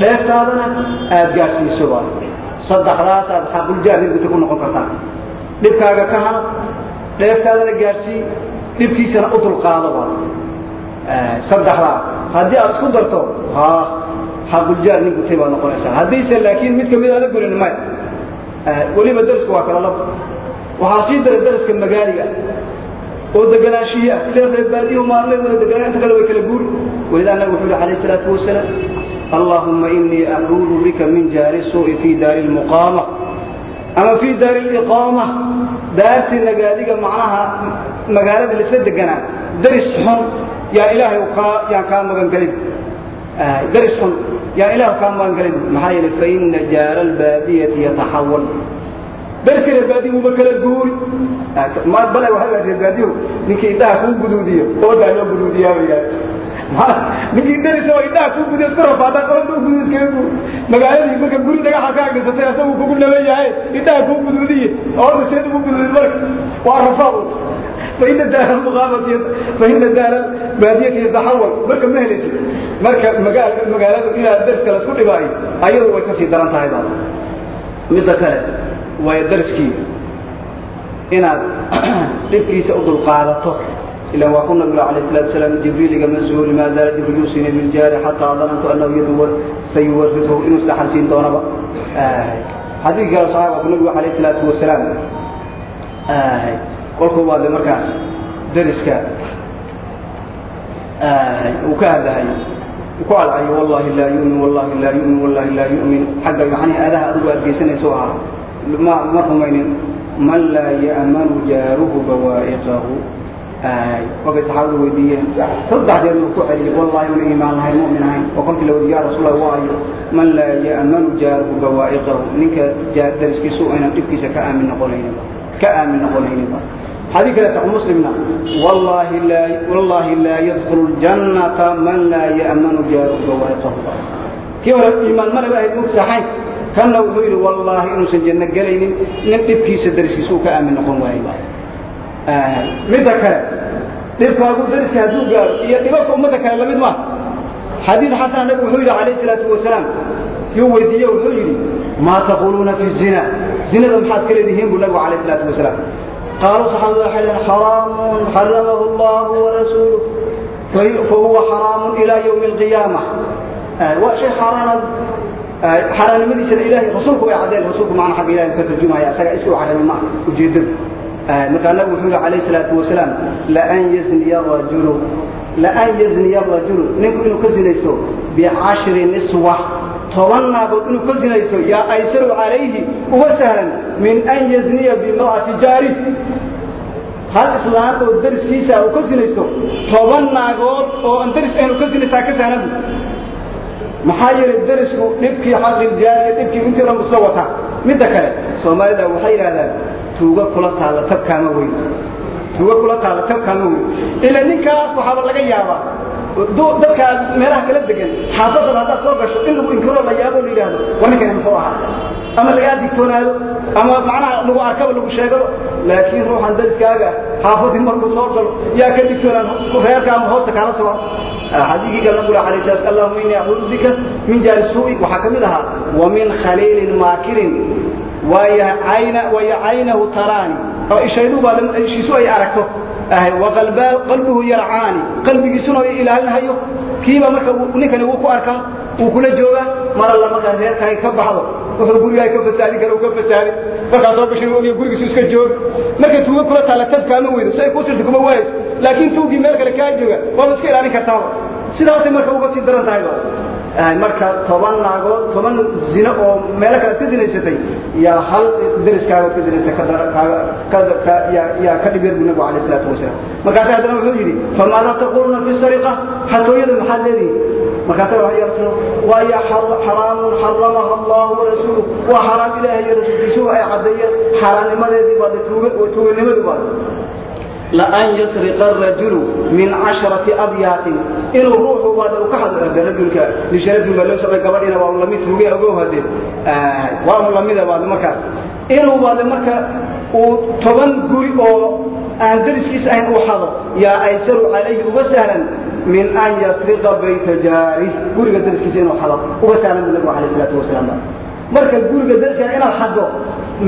dheeftaadana aad gaadhsiisoba saddexdaas aad xaquljaar nibgita ku noqon kartaa. Dhibkaaga ka hano dheeftaadana gaadhsii dhibkiisana u dulqaadoba saddexdaa haddii aad isku darto nin gutay baad noqonaysaa. Haddiise laakiin mid ka mid aada gurin maya weliba dariska waa kala labo waxaa sii dara daraska magaaliga oo deganaanshiya ilan reebaadiyahu maalmay wada deganaa inta kale way kala guuri. Walidaa nabigu wuxuu yihi alayh salaatu wasalaam allahuma inii acuudu bika min jaari suu'i fii daari lmuqaama ama fii daari liqaama daartii nagaadiga macnaha magaalada laisla deganaa daris xun yaa ilaahay yaan kaa magan gelin daris xun yaan ilaahu kaa magan gelin maxaa yeelay faina jaara albaadiyati yataxawal dariska reebaadiyu uba kala guuri. Bale waxay reebaadiyu ninkii indhaha kuu guduudiyo. Oodaa loo guduudiyaa ninkii oo indhaha kuu gudiyo isku rafaadaan ooda u guduud kaga guur magaaladii marka guri dhagaxa ka agdhisatay asagu kugu dhaban yahay indhaha kuu guduudiye. Ooda seed ugu guduudi marka. Waa rafaad muqaamati faina daara baadiyati yataxawal marka ma helaysid marka magaal magaaladu inaad dariska la isku dhibaayo ayadu way ka sii daran tahay baa. Midda kale waayo dariskii inaad dhibkiisa u dulqaadato. Ila waa ku nabiga alayh salatu salaam jibriil igama suuli maa zaala jibriil yuusini biljaari xataa danantu annahu yadu sayuwarithu inuu isdhaxalsiin doonaba. Xadiidkii kale saxaaba ku nabigu alayh salaatu wasalaam kolkuu baade markaas dariska uu ka hadlahay ku alcayo wallahi laa yumin wallahi laa yumin wallahi laa yumin. Xagga yani aadaha adigu aad geysanayso ahaa ma ma rumaynin. Man laa ya'manu jaaruhu bawaa'iqahu kolkay saxaabadu weydiiyeen. Saddex jeer uu ku celiyey. Wallahi una iimaan lahayn mu'min ahayn. Oo kolkii la weydiiya rasuulallah waayo man laa ya'manu jaaruhu bawaa'iqahu ninka dariskiisu aynan dhibkiisa ka aamin noqonaynin ka aamin noqonayninba xadiid kale sax muslimna wallahi laa wallahi laa yadkhulu ljannata man laa ya'manu jaaruhu bawaa'iqahu kii hore iimaan malaba ahayd mugsaxayn kanna wuxuu yidhi wallaahi inuusan janno gelaynin. Nin dhibkiisa dariskiisa uu ka aamin noqon waayo midda kale dhibkaagu dariska hadduu gaaro iyo dhibabka ummadda kale la mid maa xadiid xasana nabigu wuxuu yidhi calayh salaatu wasalaam yuu weydiiye wuxuu yidhi maa taquuluuna fi zina. Zinada maxaad ka leedihiin buu nabigu calayh salaatu wasalaam qaaluu saxaabadu waxay dhaheen xaraamun xaramahu allahu warasuuluh fahuwa xaraamun ilaa yowmi alqiyaama waa shay xaaraana xaaraannimadiisana ilahay rasuulku way caddeen rasuulku macna xagga ilahay ka tarjumaya asaga iska u xarami ma ujeedadu markaa nabigu wuxuu yihi calayh salaatu wasalaam laan yazniya rajulu laan yazniya rajulu ninku inuu ka zinaysto bicashri niswa toban naagood inuu ka zinaysto yaa aysaru calayhi uga sahlan min an yazniya bimra'ati jaarih hal islaan oo dariskiisa uu ka zinaysto toban naagood oo aan daris aynu ka zinaystaa ka sahlan maxaa yeelay darisku dhibkii xaqiljaariya dhibkii intii dhan isla wataa midda kale soomaalida waxay yidhahdaan tuuga kula taalla tabkaama weyn. Tuuga kula taalla tabkaama weyn. Ila ninkaas waxaaba laga yaabaa. Dadkaa meelaha kala degan xaafadaba haddaad soo gasho in lagu inkiroo la yaabo la yidhaahdo war ninkani muxuu ahaa ama lagaa digtoonaado ama macnaha lagu arkaba lagu sheegaba laakiin ruuxan dariskaaga xaafadii markuu soo galo yaa ka digtoonaan reerka ama hoosta kaala soco xadiigii gal nabigu alayh salaam allahuma inni acuudu bika min jaari suu'i waxaa ka mid ahaa wa min khaliilin maakirin waayo cayna waayo caynahu taraani oo ishaydu baa ishiisu ay aragto qalbuhu yarcaani qalbigiisuna ilaalinhayo kiiba marka ninkani wuu ku arkaa wuu kula joogaa mar alla markaa reerkaaga ka baxdo wuxuu gurigaaga ka fasaadin kara ka fasaadin markaa soo gashay ogiyo gurigiisu iska jooga marka tuuga kula taalla tabkaama weydo si ay kuu sirta kuma waayayso laakiin tuugii meel kale kaa jooga waaba iska ilaalin kartaaba sidaasay marka uga sii daran tahayba marka toban naagood toban zino oo meelo kale ka zinaysatay yaa hal dariskaaga ka zinaystay yaa ka dhib yar buu nabigu alayh salaatu wasalaam markaasa haddana wuxuu yidhi famaadaa taquluuna fi sariqa xatooyada maxaad leedihin markaasa waxa ya rasuul waayo xaraamun xaramaha allahu warasuuluh waa xaraam ilaahay iyo rasuulkiisuhu ay caddeeyeen xaaraannimadeedii baad tuuganimadu baad لأن يسرق الرجل من عشرة أبيات إنه روح بعد أكحد رجلك لشرف ما لو سبق قبلنا والله ميت وجه أبوه هذا آه والله ميت بعد مكاس إنه بعد مكة وطبعا قري أو أندرس كيس أين أحضر يا أيسر عليه وبسهلا min an yasriqa bayta jaari. Guriga darskiisa inuu xado. Uga saalan bu nabigu alayh salaatu wasalaam marka guriga darska inaad xado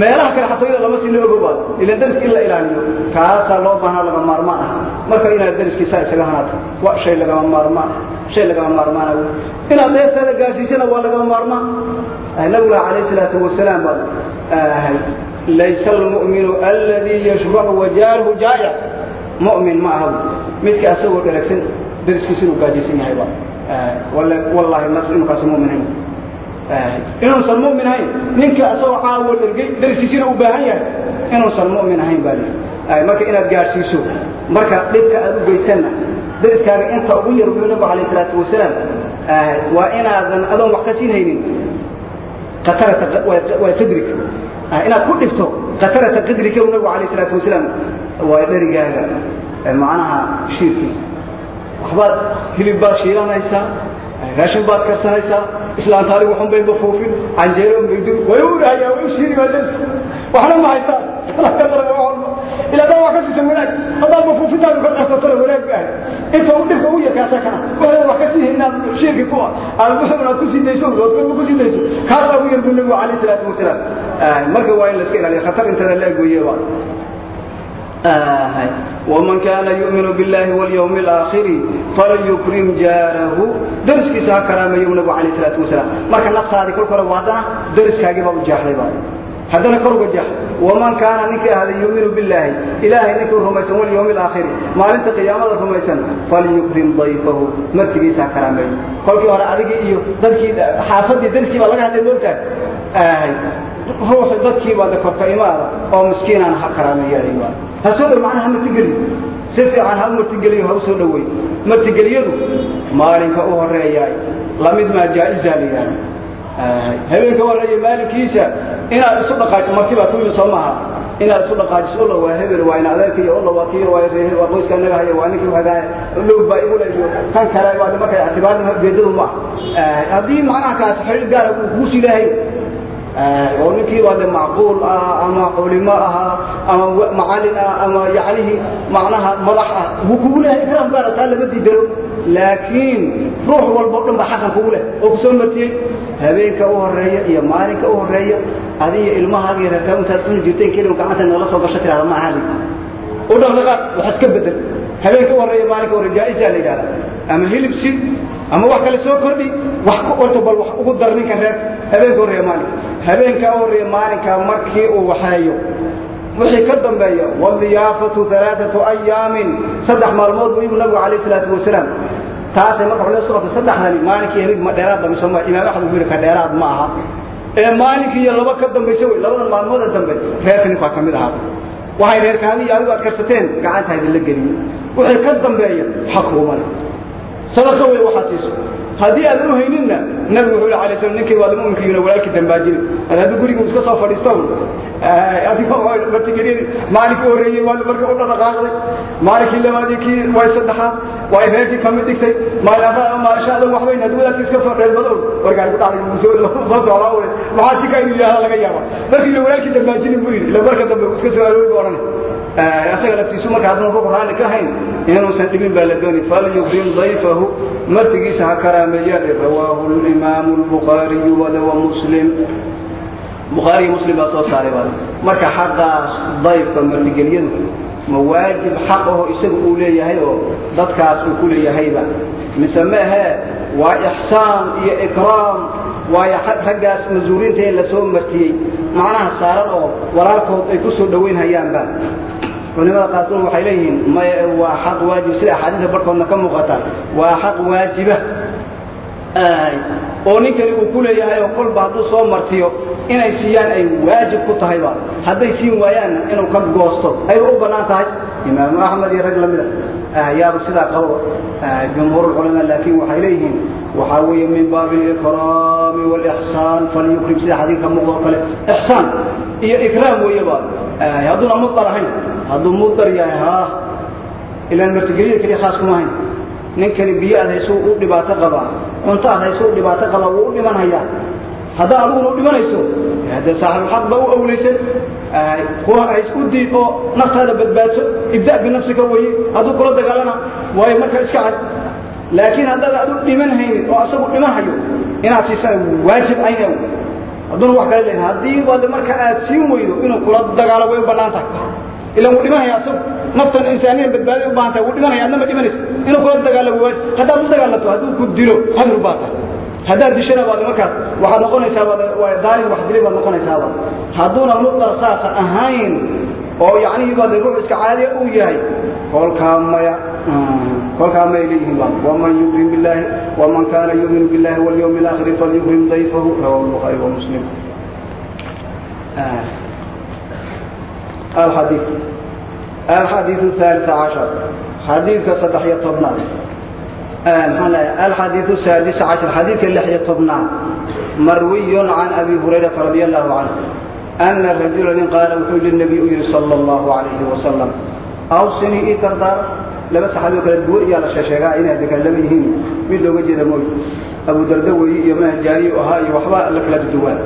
meelaha kale xatooyada lama si la ogobaado ila darski in la ilaaliyo. Kaasaa loo baahnaa laga maarmaan ah. Marka inaad darskiisaa isaga hanaato waa shay lagama maarmaan ah. shay lagama maarmaana ah. w inaad deeftaada gaarsiisana waa lagama maarmaan. Nabigula calayh salaatu wasalaam baa ahay laysa almu'minu alladii yashbacu wajaaruhu jaaya mu'min ma aha midka asagoo dheragsan dariskiisa inuu gaajaysan yahay ba wallaahi inuu kaasi mu'min inuusan mumin ahayn ninka asagoo caawo dhergay darsiisina u baahan yahay inuusan mumin ahayn baa lii marka inaad gaadhsiiso marka dhibka aad u geysanna dariskaaga inta ugu yar wuxuu nabigu alayh salaatu wasalaam waa inaadan adoon wax ka siin haynin. Qatarata waa qidrig inaad ku dhibto qatarata qidrika uu nabigu alayh salaatu wasalaam waa dherigaaga macnaha shiirkiisa waxbaad hilib baad shiilanaysaa raashin baad karsanaysaa islaanta adigu xun bayba fuufin canjeero maydu way u dhahayaa way u shiiri baa darsi waxna ma haystaan ka daran wax walba ilaa daa waa ka siisa wanaag haddaadba fuufintaadu ka qarsatona wanaag ba ahay inta u dhibka u yarkaasa kana waxaad wax ka sii inaad shiirki ku wuxuun aad ku sii dayso ood kalba ku sii dayso kaasaa u yar buu nabigu calayh salaatu wasalaam marka waa in la iska ilaaliyo khatar intada la egoye waa man kaana yuminu billahi wlyawmi alaakhiri falyukrim jaarahu dariskiisa ha karaamayo nabigu alayh salaatu wasalaam marka naftaadii kol kore haddana dariskaagii baa u jaaxdayba haddana koruga jax waman kaana ninkii ahday yuminu bilaahi ilaahay ninkii rumaysan walyowmi alaakhiri maalinta qiyaamada rumaysan falyukrim dayfahu martigiisa ha karaameeyo kolkii hore adigii iyo dadkii xaafaddii darskii baa laga hadlay moogtahay ruuxu dadkii baada korka imaada oo miskiinaan ha karaameeyo ha soo dhow macnaha martigeli si fiican ha martigeliyo ha u soo dhowey martigeliyadu maalinka u horeeyaay la mid maa jaa'iza liyaa habeenka horreeya maalinkiisa inaad isu dhaqaajiso marti baa ku yimi soo maaha inaad isu dhaqaajiso ulla waa hebel waa in adeerkiiyo ulla waa kiyo waa reer waa qoyska naga haya waa ninkii hagaaya dhow baa igu leeyo. Kan kale waa markay ictibaarna ujeedadu ma haddii macnaha kaas xiriir gaara uu kugu sii leeyahay oo ninkii waa de macquul ah ama culimo ahaa ama macalin ah ama yacnihi macnaha madax ah wuu kugu lehay ikraam gaara taa lama diidano laakiin ruux walba o dhan baa xaqan kugu leh oo ku soo martiyey habeenka u horreeya iyo maalinka u horreeya adiyo ilmahaagii reerkaa intaad cuni jirteen kelim gacanta nala soo gasho tirahda ma ahali u dhaqdhaqaaq wax iska bedel. Habeenka u horreeya maalinka hore jaa-isaa la yidhahda ama hilib sid ama wax kale soo kordhi wax orto bal wax ugu dar ninka reer. Habeenka horreeya maalinka habeenka u horreeya maalinka markii uu waxeeyo wixii ka dambeeya wadiyaafatu alaaatu ayaamin saddex maalmood buu yimi nabigu calayh salaatu wasalaam taasay marka waxay soo qabtay saddexdani maalinkii habeenk ma dheeraad dambayso ma imaam axmed wuxuu yidhi ka dheeraad ma aha. Ee maalinkii iyo laba ka dambayso wey labadan maalmooda dambe reerka ninkaa ka mid ahaa. Waxay reerkaadi iyo adigu aad karsateen gacanta idinla geliye wixii ka dambeeya xaq kuuma leh sadaqa wey waxaad siiso. Haddii aadan u hayninna nabigu wuxuu alay slam ninkii waad muminkiina walaalkii dambaajine ad haddii gurigu iska soo fadhiisto adiga martigeliy maalinkii horreeyey waad marka u dhaqaaqday. Maalinkii labaadii kii way saddexaad way reerkii ka mid dhigtay. Maalshaada waxbayn haddii wadaadki iska soo dheelmado wargaan ku dhacday soo socdaa ule maxaa si ka inuu yidhahda laga yaaba markii la walaalkii dambaajinin buu yidhi ila marka dambe iska soo aloobi odhanay asaga laftiisu marka haddana ruux raalli ka hayn inuusan dhibin baa la dooni falyukrim dayfahu martigiisa ha karaameeya rawaahu limaamu lbukhaariyu wadawa muslim. Bukhaariyo muslim baa soo saaray baa marka xaqaas dayfka martigelyadu ma waajib xaq aho isaga uu leeyahay oo dadkaas uu ku leeyahayba. Mise mehe waa ixsaan iyo ikraam waayo raggaas masuuriinta ee la soo martiyey. Macnaha saaran oo walaalkood ay ku soo dhowayn hayaanba culimada qaarkood waxay leeyihiin maya waa xaq waajib. Sida axaadiista barkoodna ka muuqata waa xaq waajiba. Oo ninkani uu ku leeyahay oo kolba hadduu soo martiyo inay siiyaan ay waajib ku tahayba hadday siin waayaanna inuu ka goosto ayba u bannaan tahay. Imaamu axmed iyo rag lamida. Yaaba sidaa qabo jumhuurulculamaa laakiin waxay leeyihiin waxaa weeye min baabi alikraami waalixsaan falyukrim. Sida xadiidka muuqda oo kale ixsaan iyo ikraam weeyeba hadduuna mudar ahayn hadduu mudar yahay haa ilaan martigeliyada keliya khaas kuma hayn ninkani biyo aad haysuu u dhibaato qabaa cunto aad haysuu u dhibaato qabaa wuu u dhiman hayaa haddaa adiguna u dhimanayso dee saaxibulxaq ba u awlaysan kuwa hays u diid oo naftaada badbaadso ibda' binafsika weye hadduu kula dagaalana waayo marka iska cad laakiin haddaad adu dhiman haynin oo asagu dhiman hayo inaad siisaan waajib ayna hadduuna wax kale leeyahay haddii wade marka aad siin weydo inuu kula dagaalo way u bannaan tahay ilan wuu dhimanaya asagu naftan insaaniyan badbaadi u baahan tahay wuu dhimanaya adna ma dhimanayso. Inuu kula dagaalamo waajib haddaad u dagaalanto hadduu ku dilo hadur baa tahay. Haddaad dishana baad markaas waxaad noqonaysaa baad daalim wax dilay baad noqonaysaaba hadduuna mudar saasa ahayn oo yacnihii baad ruux iska caadiya uu yahay kolkaa maya kolkaa may leeyihiin baa waman yukrim billahi waman kana yuuminu billahi walyawmi alaakhiri falyukrim dayfahu rawahu lbukhaari wa muslim الحديث الحديث الثالث عشر حديث صدحية طبنان الحديث السادس عشر حديث اللحية طبنان مروي عن أبي هريرة رضي الله عنه أن رجلا قال وحول النبي صلى الله عليه وسلم أوصني إيه تردار لما صحابي قال دور يا لشاشاقا إنا تكلميهم من لو وجد موت أبو دردوي يما جاري وهاي وحباء لك لا الدوان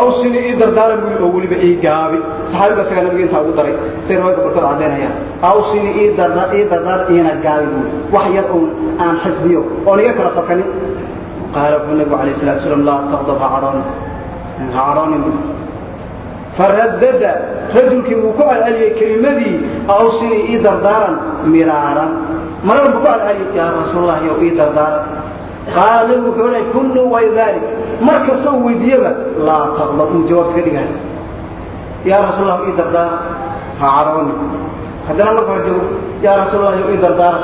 awsini ii dardaaran buu oo weliba ii gaabi saxaabiga isaga nabiga intaa ugu daray say riwaayadka barkood caddaynayaan awsini ii darda ii dardaar iina gaabi buu wax yar uun aan xifdiyo oon iga kala fakanin qaala wuxuu nabigu calayh salatu wasalam laa taqdab ha cadhoonin ha cadhoonin buu faraddada rajulkii wuu ku celceliyey kelimadii awsini ii dardaaran miraaran marar buu ku celceliyey yaa rasuulallah yow ii dardaaran qaala nabigu wuxuu leey kullu way dalik mar kastoo weydiiyaba laa taqdab uu jawaab ka dhigaay yaa rasuul allah ii dardaara ha cadhooni haddana marka hore joogo yaa rasuul allah ii dardaara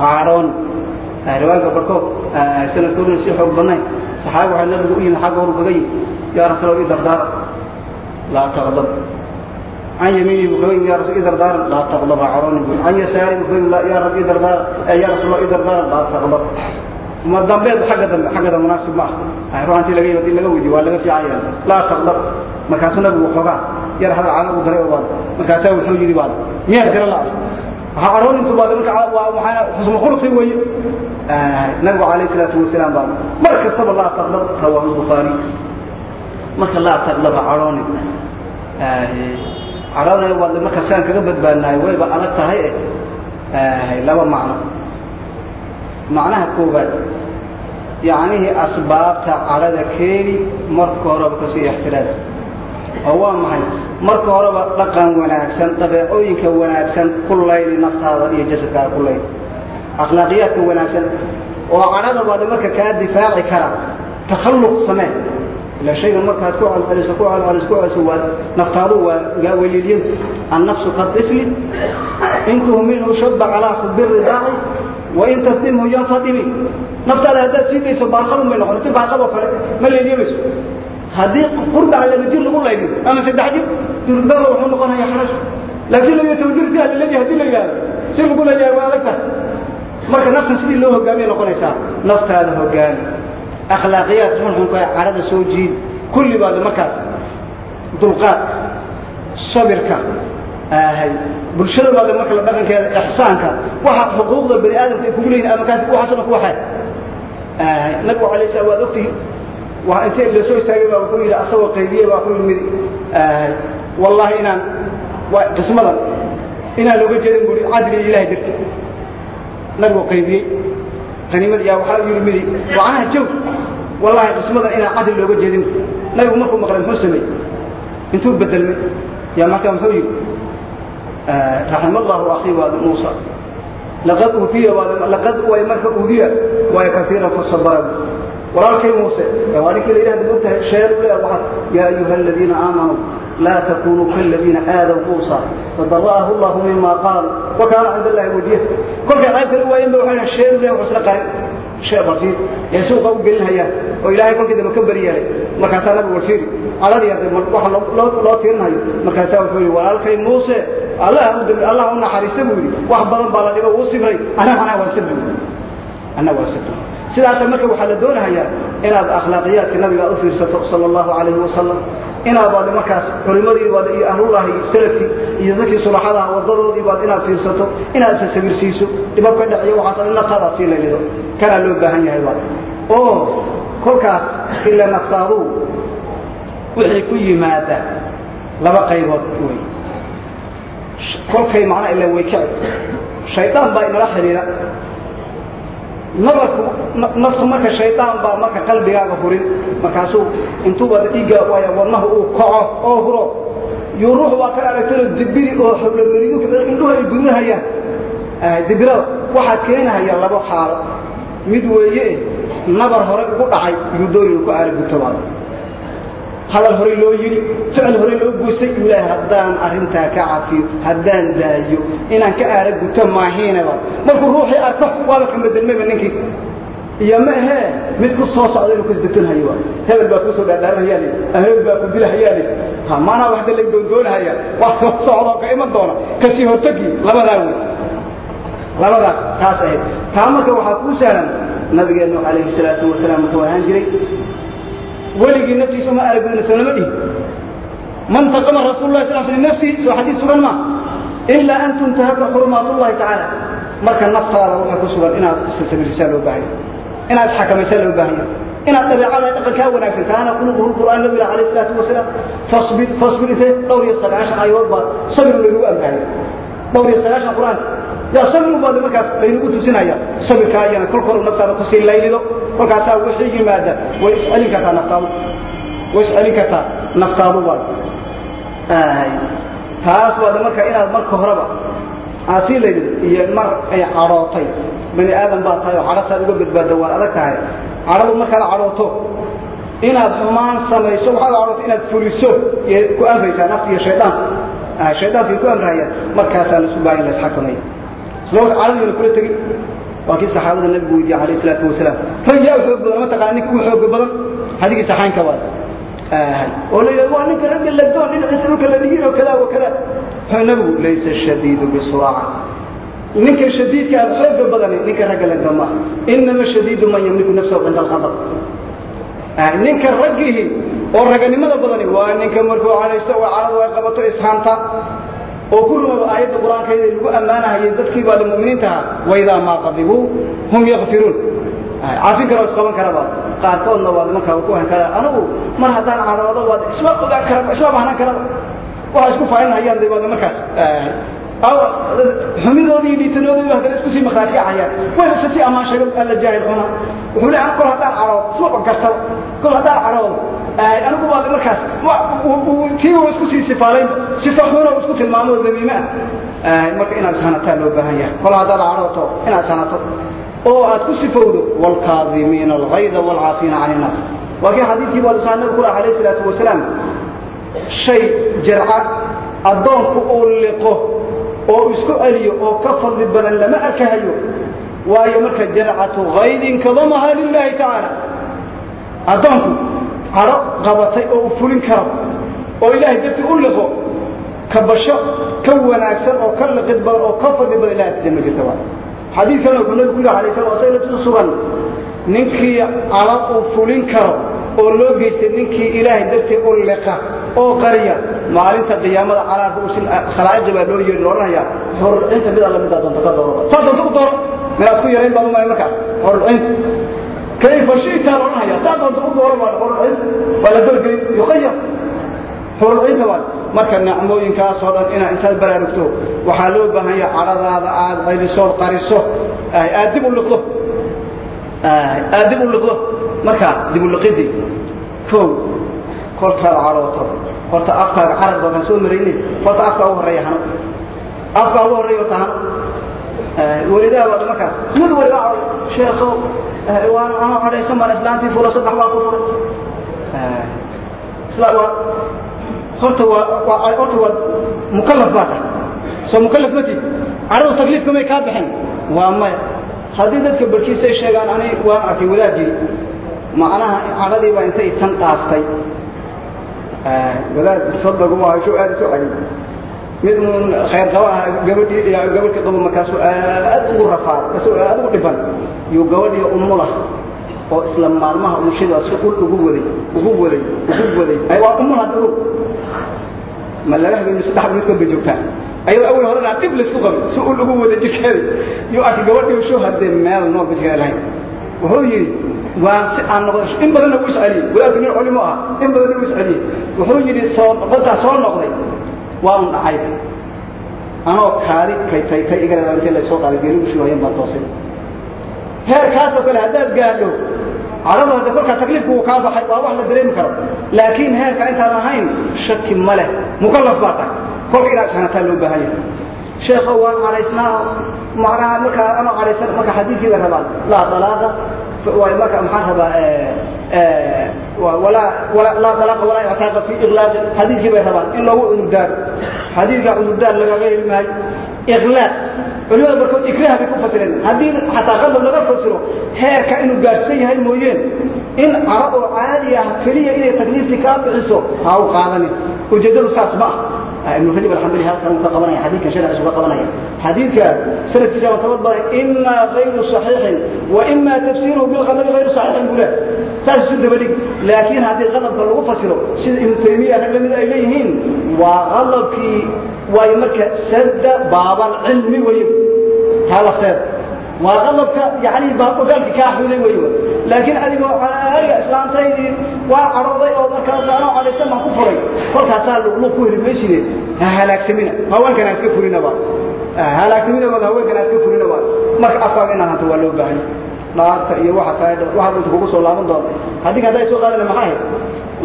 ha cadhooni riwaayadka barkood sanadkooduna si xoog badnayn saxaabi waxaa nabigu u yimid xagga horu kaga yimid yaa rasuul allah ii dardaara laa taqdab عن يمينه بخير يا رسول إذا دار لا تغضب عروني عن يساره بخير لا يا رب إذا دار يا رسول الله إذا دار لا تغضب ma dambeed xagga dambe xaggada munaasib ma ah ruuxantii laga yimid in laga weydiyo waa laga fiican yahay. Laa taqdab. Markaasuu nabigu waxoogaa yar hadal caana u daray oo baad markaasaa wuxuu yidhi baad miyaad gara la waxaa cadhoon intuu baad marka xusnu khulqi weeye. Nabigu calayhi salaatu wasalaam baa mar kastaba laa taqdab rawaahu bukhaari marka laa taqdaba cadhooni cadhada waad marka siaan kaga badbaadnahay wayba adag tahay e laba macno macnaha koowaad yacnihii asbaabta cadhada keeni marka horeba ka sii ixtiraas. Oo waa maxay? Marka horeba dhaqan wanaagsan dabeecooyinka wanaagsan ku layli naftaada iyo jasadkaada ku layli. Akhlaaqiyaadka wanaagsan. Oo cadhada baad marka kaa difaaci kara takhalluq samee. Ila shaygan markaad ku celceliso ku celceliso ku celiso waa naftaadu waa weliilyin annafsu katifli in tuhminhu shabba calaa xubi ridaaci wain taftimhu yanfatimi naftaada haddaad siidayso baarqabun bay noqon ti baarqaboo kale ma leeliyamayso haddii qurbaca laba jir lagu layliyo ama saddex jir durbaba wuxuu noqonaya xarash laakiin labiyo toban jir si halaleeyahay haddii la yidhahdo si lagu leeyahay waa adag tahay marka naftan sidii loo hogaamiyay noqonaysaa naftaada hogaami. Akhlaaqiyaad xunxunka cadhada soo jiid. Kulli baad markaas dulqaadka sabirka bulshada baad marka la dhaqankeeda ixsaanka. Waxa xuquuqda bani aadamka ay kugu leeyihiin amakaasi waxaasna ku waxay. Nabigu alayhi salaam waad ogtihi waa intee la soo istaagay baa wuxuu yidhi asagoo qaybiyey baa wuxuu yimid ahay wallahi inaan waa qismadan inaan looga jeedin buri cadli ilahay darti nabigu qaybiyey qaniimad yaa waxaa yidhi midi wacanaha jow wallahi qismadan inaan cadli looga jeedin. Nabigu markuu maqlay muxuu sameeyey intuu bedelmay. Yaa markaa muxuu yidhi raxima allahu akii waad muusa laqad uudiya laqad way marka uudiya way kaiiran fasabara walaalkay muuse waa ninkii la yidhahda mogtahay sheer u leeyahay waxaad yaa ayuha aladiina aamanuu laa takunuu kaladiina aadaw muusa fadara'ahu allahu mima qaaluu wa kaana cinda allahi wajiha kolkay qayb kale waayeen ba waxay sheer u leeyahay isla qarin sheer bafiir ee suuqa u gelinayaan oo ilaahay kolkii dambe ka bari yeelay markaasaa nabigu warfiiri caladii waxa loo tiirinayo markaasaa wuxuu yidhi walaalkay muuse allah u naxariista buu yidhi wax badan baa la dhibo wuu sibray anaa waan sibri anaa waan sibri sidaasa marka waxaa la doonahayaa inaad akhlaaqiyaadka nabiga u fiirsato sala allahu calayhi wasalam inaad baad markaas culimadii baad iyo ahlullahi salafkii iyo dadkii sulaxadaha wadadoodii baad inaad fiirsato inaad isa sabirsiiso dhibab ka dhaciyo waxaas in naftaadaad sii laylido kanaa loo baahan yahay baad oo kolkaas ila naftaaduu wixii ku yimaada laba qaybood wey kolkay macnaa ila way kaci shaydaan baa inala xidhiira nabarku naftu marka shaydaan baa marka qalbigaaga hurin. Markaasuu intuuba dhiigga waaya wadnahu uu kaco oo huro. Yuu ruux waa ka aragtano dibiri oo xoblamaridu indhuhu ay gudahayaan dibirada waxaa keenahaya laba xaalo mid weeye nabar hore ugu dhacay yuu dooni ku aaragutobaa hadal hore loo yidhi ficil hore loo goystay ilaahay haddaan arrintaa ka cafiyo haddaan daayo inaan ka aara guto maahiinaba markuu ruuxii arko waaba ka bedelmayba ninkii. Iyo ma ahee mid ku soo socda inuu kasdetonhayo waa. Hebel baa ku soo dhaadhaaranhayaa hebel baa ku dilahayaa maanaa waxda la doondoonahaya wax soo socdoo ka iman doona. Kasii hortagii labadaa wey. Labadaas taas ahayd. Taa marka waxaa kuu sahlan nabigeennu calayhi salaatu wasalaam wuxuu ahaan jiray weligii naftiisa uma aragudina soo lama dhihin man taqama rasuulu lah sal sl nafsi soo xadiis sugan ma ilaa an tuntahaka xurumaat ullahi tacaala. Marka naftaada waxa ku sugan inaad istasabirsisaa loo baahanya inaad isxakamaysaa loo baahanya inaad dabeecada dhaqankaa wanaagsan kaana khuluquhu qur'aan nabiga calayh salaatu wasalaam fasbir fasbir intee dhowr iyo sagaashan aayadood baa sabir laynagu amraayay dhowr iyo sagaashan qur'aan yaa sabir baad markaas laynagu tusinaya sabirkaa iyana kol kor naftaada ku sii laylido kolkaasaa wixii yimaada way iscelin kartaa naftaadu. Way iscelin kartaa naftaadu baad. Taas baad marka inaad marka horeba aad sii laylido iyo mar ay cadhootay. Bani aadam baad tahay oo cadhasaad uga badbaadda waad adag tahay. Cadhadu markaad cadhooto inaad xumaan samayso waxaad cadhoota inaad fuliso ku amraysaa nafta iyo shaydaanku shaydaanku ku amrahayaan markaasaa lasu baahan la isxakamaya cadhadiina kula tegin waa kii saxaabada nabigu weydiye alayh salaatu wasalaam rag yaa xoog badan mataqana ninka u xooga badan? Hadigii saxaanka waad. Oo la yidhahdo waa ninka ragga ladoon dhinaciisa dhulka la dhigin oo kada wa kada wuxuu nabigu laysa shadiidu bisuraaca ninka shadiidka xooga badani ninka ragga laga ma inama shadiidu man yamliku nafsahu cinda alqadab ninka raggihi oo raganimada badani waa ninka markuu cadhaysto oo cadhadu ay qabato ishaanta oo ku rumaba aayadda qur'aankeeda lagu ammaanahayay dadkii baa muminiinta ahaa waidaa maa qadibuu hum yakfiruun caafin kara oo isqaban karaba qaarkoodna waad markaa ku han karaa anigu mar haddaan cadhoodo waad isma ogaan kara isma bahnan karaba waxaa isku faalinhayaan de waad markaas xumidoodii dhiitanoodii waa kale isku sii makhaadkacayaan way isati amaan sheego alla jaahil xuna wuxuu leeyahay kol haddaan isma og kartaba kol haddaan cadhoodo anigu waad markaas. Kii uu isku sii sifaalayn sifa xuna isku tilmaamo damiime ah. Marka inaad ishanataa loo baahan yahay. Kol haddaad cadhooto inaad ishanato oo aad ku sifowdo waalkaadimiina alghayda waalcaafiina can innaas waa kii xadiidkii baa saa nabigu kula alayhi salaatu wasalaam. Shay jarca addoonku uu liqo oo isku aliyo oo ka fadli badan lama arkahayo waayo marka jarcatu haydin kadamaha lilahi tacaala. Addoonku cadho qabatay oo u fulin karo oo ilaahay dartii u liqo ka basho ka wanaagsan oo ka liqid badan oo ka fadli badan ilahay agtiisa ma jirta waa xadiid wuxuu nabigu yidhi alay slam asagna sugan ninkii cadho uu fulin karo oo loo geystay ninkii ilaahay dartii u liqa oo qariya maalinta qiyaamada calaarka usin khalaa'iqi baa loo yeedhi loodhanaya xorulcinta mid alla midaa doonta ka dooro saa doonta u dooro minaad ku yarayn baad umaya markaas xorulcinta kayfa shi'ta loodhanaya saa doonta u dooro baa xorulcinta waa la dorgelin yuqayar xorulcinta baa marka nicmooyinkaas oo dhan inaad intaad baraarugto waxaa loo baahan yahay cadhadaada aad qaylisood qariso aad dib u liqdo. Aad dib u liqdo. Marka dib u liqidii. Kow kolkaad cadhooto horta afkaaga carab baakan soo maraynin horta afkaa ugu horreeya hano afkaa ugu horreeya horta hano welidaha baad markaas. Mid waliba cado sheekhow waan anoo cadhaysan baan islaantii furo saddex baan ku furay. Isla waa horta waa horta waa mukallaf baa tahay. Soo mukallaf ma tiid cadhadu takliifka may kaa bixin. Waa maya. Haddii dadka barkiisay sheegaan ani waan arkay wadaadii macnaha cadhadii baa intay tan dhaaftay wadaad saddagu maaha aad isu cali mid uun khayr qaba ah gabadhii gabadhka qabo markaasuu aad ugu rafaad ka soo aad ugu dhiban yuu gabadhii umulah oo isla maalmaha umushadaa si ul ugu waday ugu waday ugu waday waa umul hadda og ma laba habeen saddex habeen ka joogtaa ayadoo awal horena dhib laysku qabay si ul ugu waday jirkeeda yuu arkay gabadhii soo hadee meel nool bajkaa lahayn. Wuxuu yidhi waan si aan noqdo in badanna wuu isceliyey wadaadku nin culimo ah in badanna wuu isceliyey wuxuu yidhi soo qodtaa soo noqday. Waa un dhacay. Anoo kaadi kay tay tay igarada intii la soo qaaday geeli ushii wayan baan toosay. Heerkaasoo kale haddaad gaadho cadhadu hadda kolkaa takliifku wuu kaa baxay waa wax la dareemi karo. Laakiin heerka intaan ahayn shaki ma leh. Mukallaf baa tahay kolka inaad ishanataa loo baahan yahay. Sheekho waan cadhaysnaa macnaha markaa anoo cadhaysan marka xadiidkii bay rabaan laa dalaaqa marka maxaan rabaa walaa laa dalaaqa walaa ictaaqa fi iqlaaqi xadiidkii bay rabaan in loogu cudurdaaro xadiidka cudurdaar lagaga heli maayo iqlaaq culimada barkood ikraah bay ku fasireen. Haddii xataa qadab laga fasiro heerka inuu gaadhsan yahay mooyeen in caro oo caadi ah keliya inay takliiftii kaa bixiso ha u qaadanin. Ujeeddadu saas ma ah ibnu rajab alxambali halkan uu ka qabanaya xadiidkan sharciisu ka qabanaya. Xadiidka sanadkiisa waa tabad badan ima gayru saxiixin wa ima tafsiruhu bilqadabi gayru saxiixin buu leh saas isu dabadhig laakiin haddii qadabka lagu fasiro sida ibnu taymiya rag la mid ay leeyihiin waa qadabkii waayo marka sadda baabal cilmi weeye taa lafteeda waa qadabka yani ogaalka kaa xuday wey laakiin adigoo caaliga islaantaydii waa cadhooday oo markaas anoo cadhaysan baan ku furay. Kolkaasaa luqluq ku heli mayside ha halaagsamina haweenkan ha iska furina baa halaagsamina baa haweenkan ha iska furina baa marka afkaaga inaad hanto waa loo baahan naarta iyo waxa kale waxa dhunta kugu soo laaban doonta haddii hadday soo qaadana maxaa ahayd?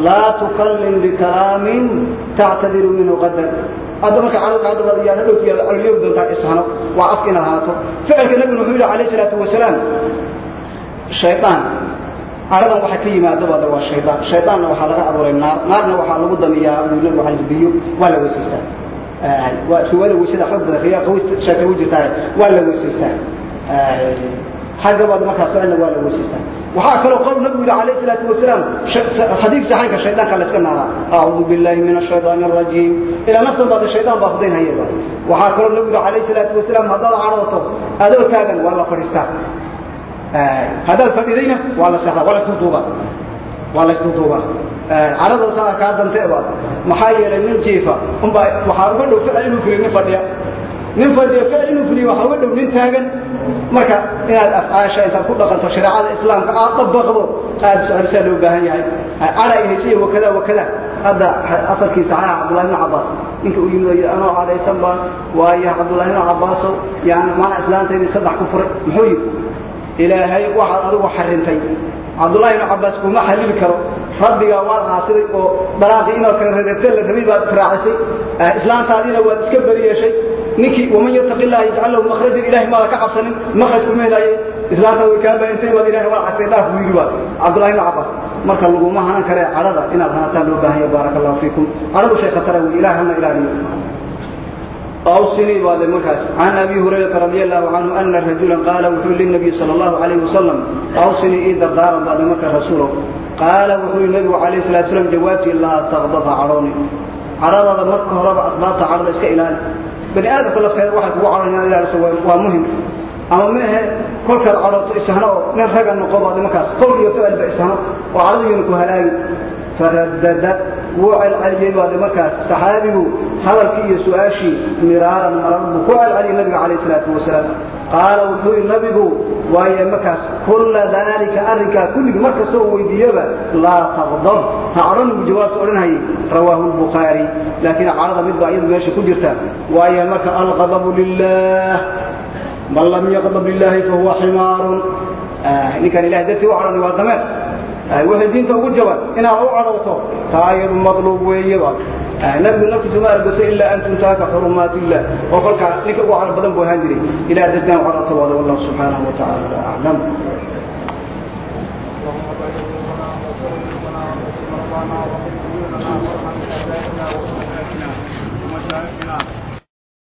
Laa tukallim bikalaamin tactadiru minhu qadan hadda marka cadalka hadda yaa hadhowti alyoog doontaa ishano waa afka inaad hanato ficilka nabiguna wuxuu yidhi alayh salaatu wasalaam shaydaan caradan waxa ka yimaadabada waa shaydaan shaydaanna waxaa laga abuuray naar. Naarna waxaa lagu damiyaa nabigu waxaa biyo waa la weysaystaa waa riwaayada weysada xoog badan. Riyaa qawi sheekay u jirtaa waa la weysaystaa xaggabaada markaa ficilna waa la weysaystaa waxaa kaloo qowl nabigu yidhi alayh salaatu wasalaam xadiid saxaanka shaydaanka la iska naaraa. Acuudu billahi min ashaydaani arajiim ilaa naftan baada shaydaan baa fudayn hayaba waxaa kaloo nabigu yidhi alayh salaatu wasalaam haddaad cadhooto adoo taagan waa la fadhiistaa haddaad fadhidayna waa la seexdaa waa la isduuduubaa waa la isduuduubaa cadhada saa kaa danteeba maxaa yeelay nin jiifa unbaa waxaa uga dhow ficil inuu firi nin fadhiya nin fadhiyo ficil inuu fuliyo waxaa uga dhow nin taagan marka inaad afcaasha intaad ku dhaqanto shareecada islaamka aad dabaqdo aad socodisaa loo baahan yahay cadha inaysiya wakada wakada hadda afarkii saxaaxa cabdullahi ibnu cabbaas ninka uu yimid anoo cadhaysan baan waayo cabdullahi ibnu cabbaasow yani maana islaantaydii saddex ku furay muxuu yidhi ilaahay waxaad adigu xarintay. Cabdullahi ibnu cabbaas kuma xalili karo. Rabbigaa waad caasiday oo dalaaqii inaad kala rereebteen la rabay baad israacisay islaantaadiina waad iska beri yeeshay ninkii waman yattaqi illaha yajcal lahu makhrajan ilahay maada ka cabsanin makhraj kuma helaaye islaantaa way kaa baahintay waad ilahay waa cagtay dhaaf yidhi baad cabdullahi ibnu cabbaas marka laguma hanan karee cadhada inaad hanataan loo baahan yahay baaraka allahu fiikum. Cadhadu shay khatara wey ilaah hana ilaaliyo أوصني بعد المركز عن أبي هريرة رضي الله عنه أن رجلا قال وحول للنبي صلى الله عليه وسلم أوصني إذا دار بعد مركز رسوله قال وحول النبي عليه الصلاة والسلام جوابتي لا تغضب عروني عرض هذا مركز رب أسباب عرض إسك إلهي بني آدم كل خير واحد هو عرض إلى سوى ومهم أما ما هي كل كذا عرض إسهنا نرهق النقابة هذا مكاس قول يفعل بإسهنا وعرض ينكو هلاي فردد وعلى علي بعد مكاس صحابه هذا في سؤاشي مرارا مرارا وعلى علي النبي عليه الصلاة والسلام قال وحوي النبي وهي مكاس كل ذلك أركا كل مركز هو ويديبا لا تغضب فعرن بجواب تقولنها رواه البخاري لكن عرض مدى أيضا ماشي كجرتا وهي مكا الغضب لله من لم يغضب لله فهو حمار آه إن كان إله ذاتي وعرض وضمان waxay diinta ugu jaban inaad u cadhowto taa iyadu madluub weeyaba nabigu naftiisu ma argosay ilaa an tuntaaka xurumaat illah oo kolkaa ninka ugu cadho badan buu ahaan jiray ilaa dadaan u cadhowto wada wallahu subxaanahu wa tacaala aclam ومشايخنا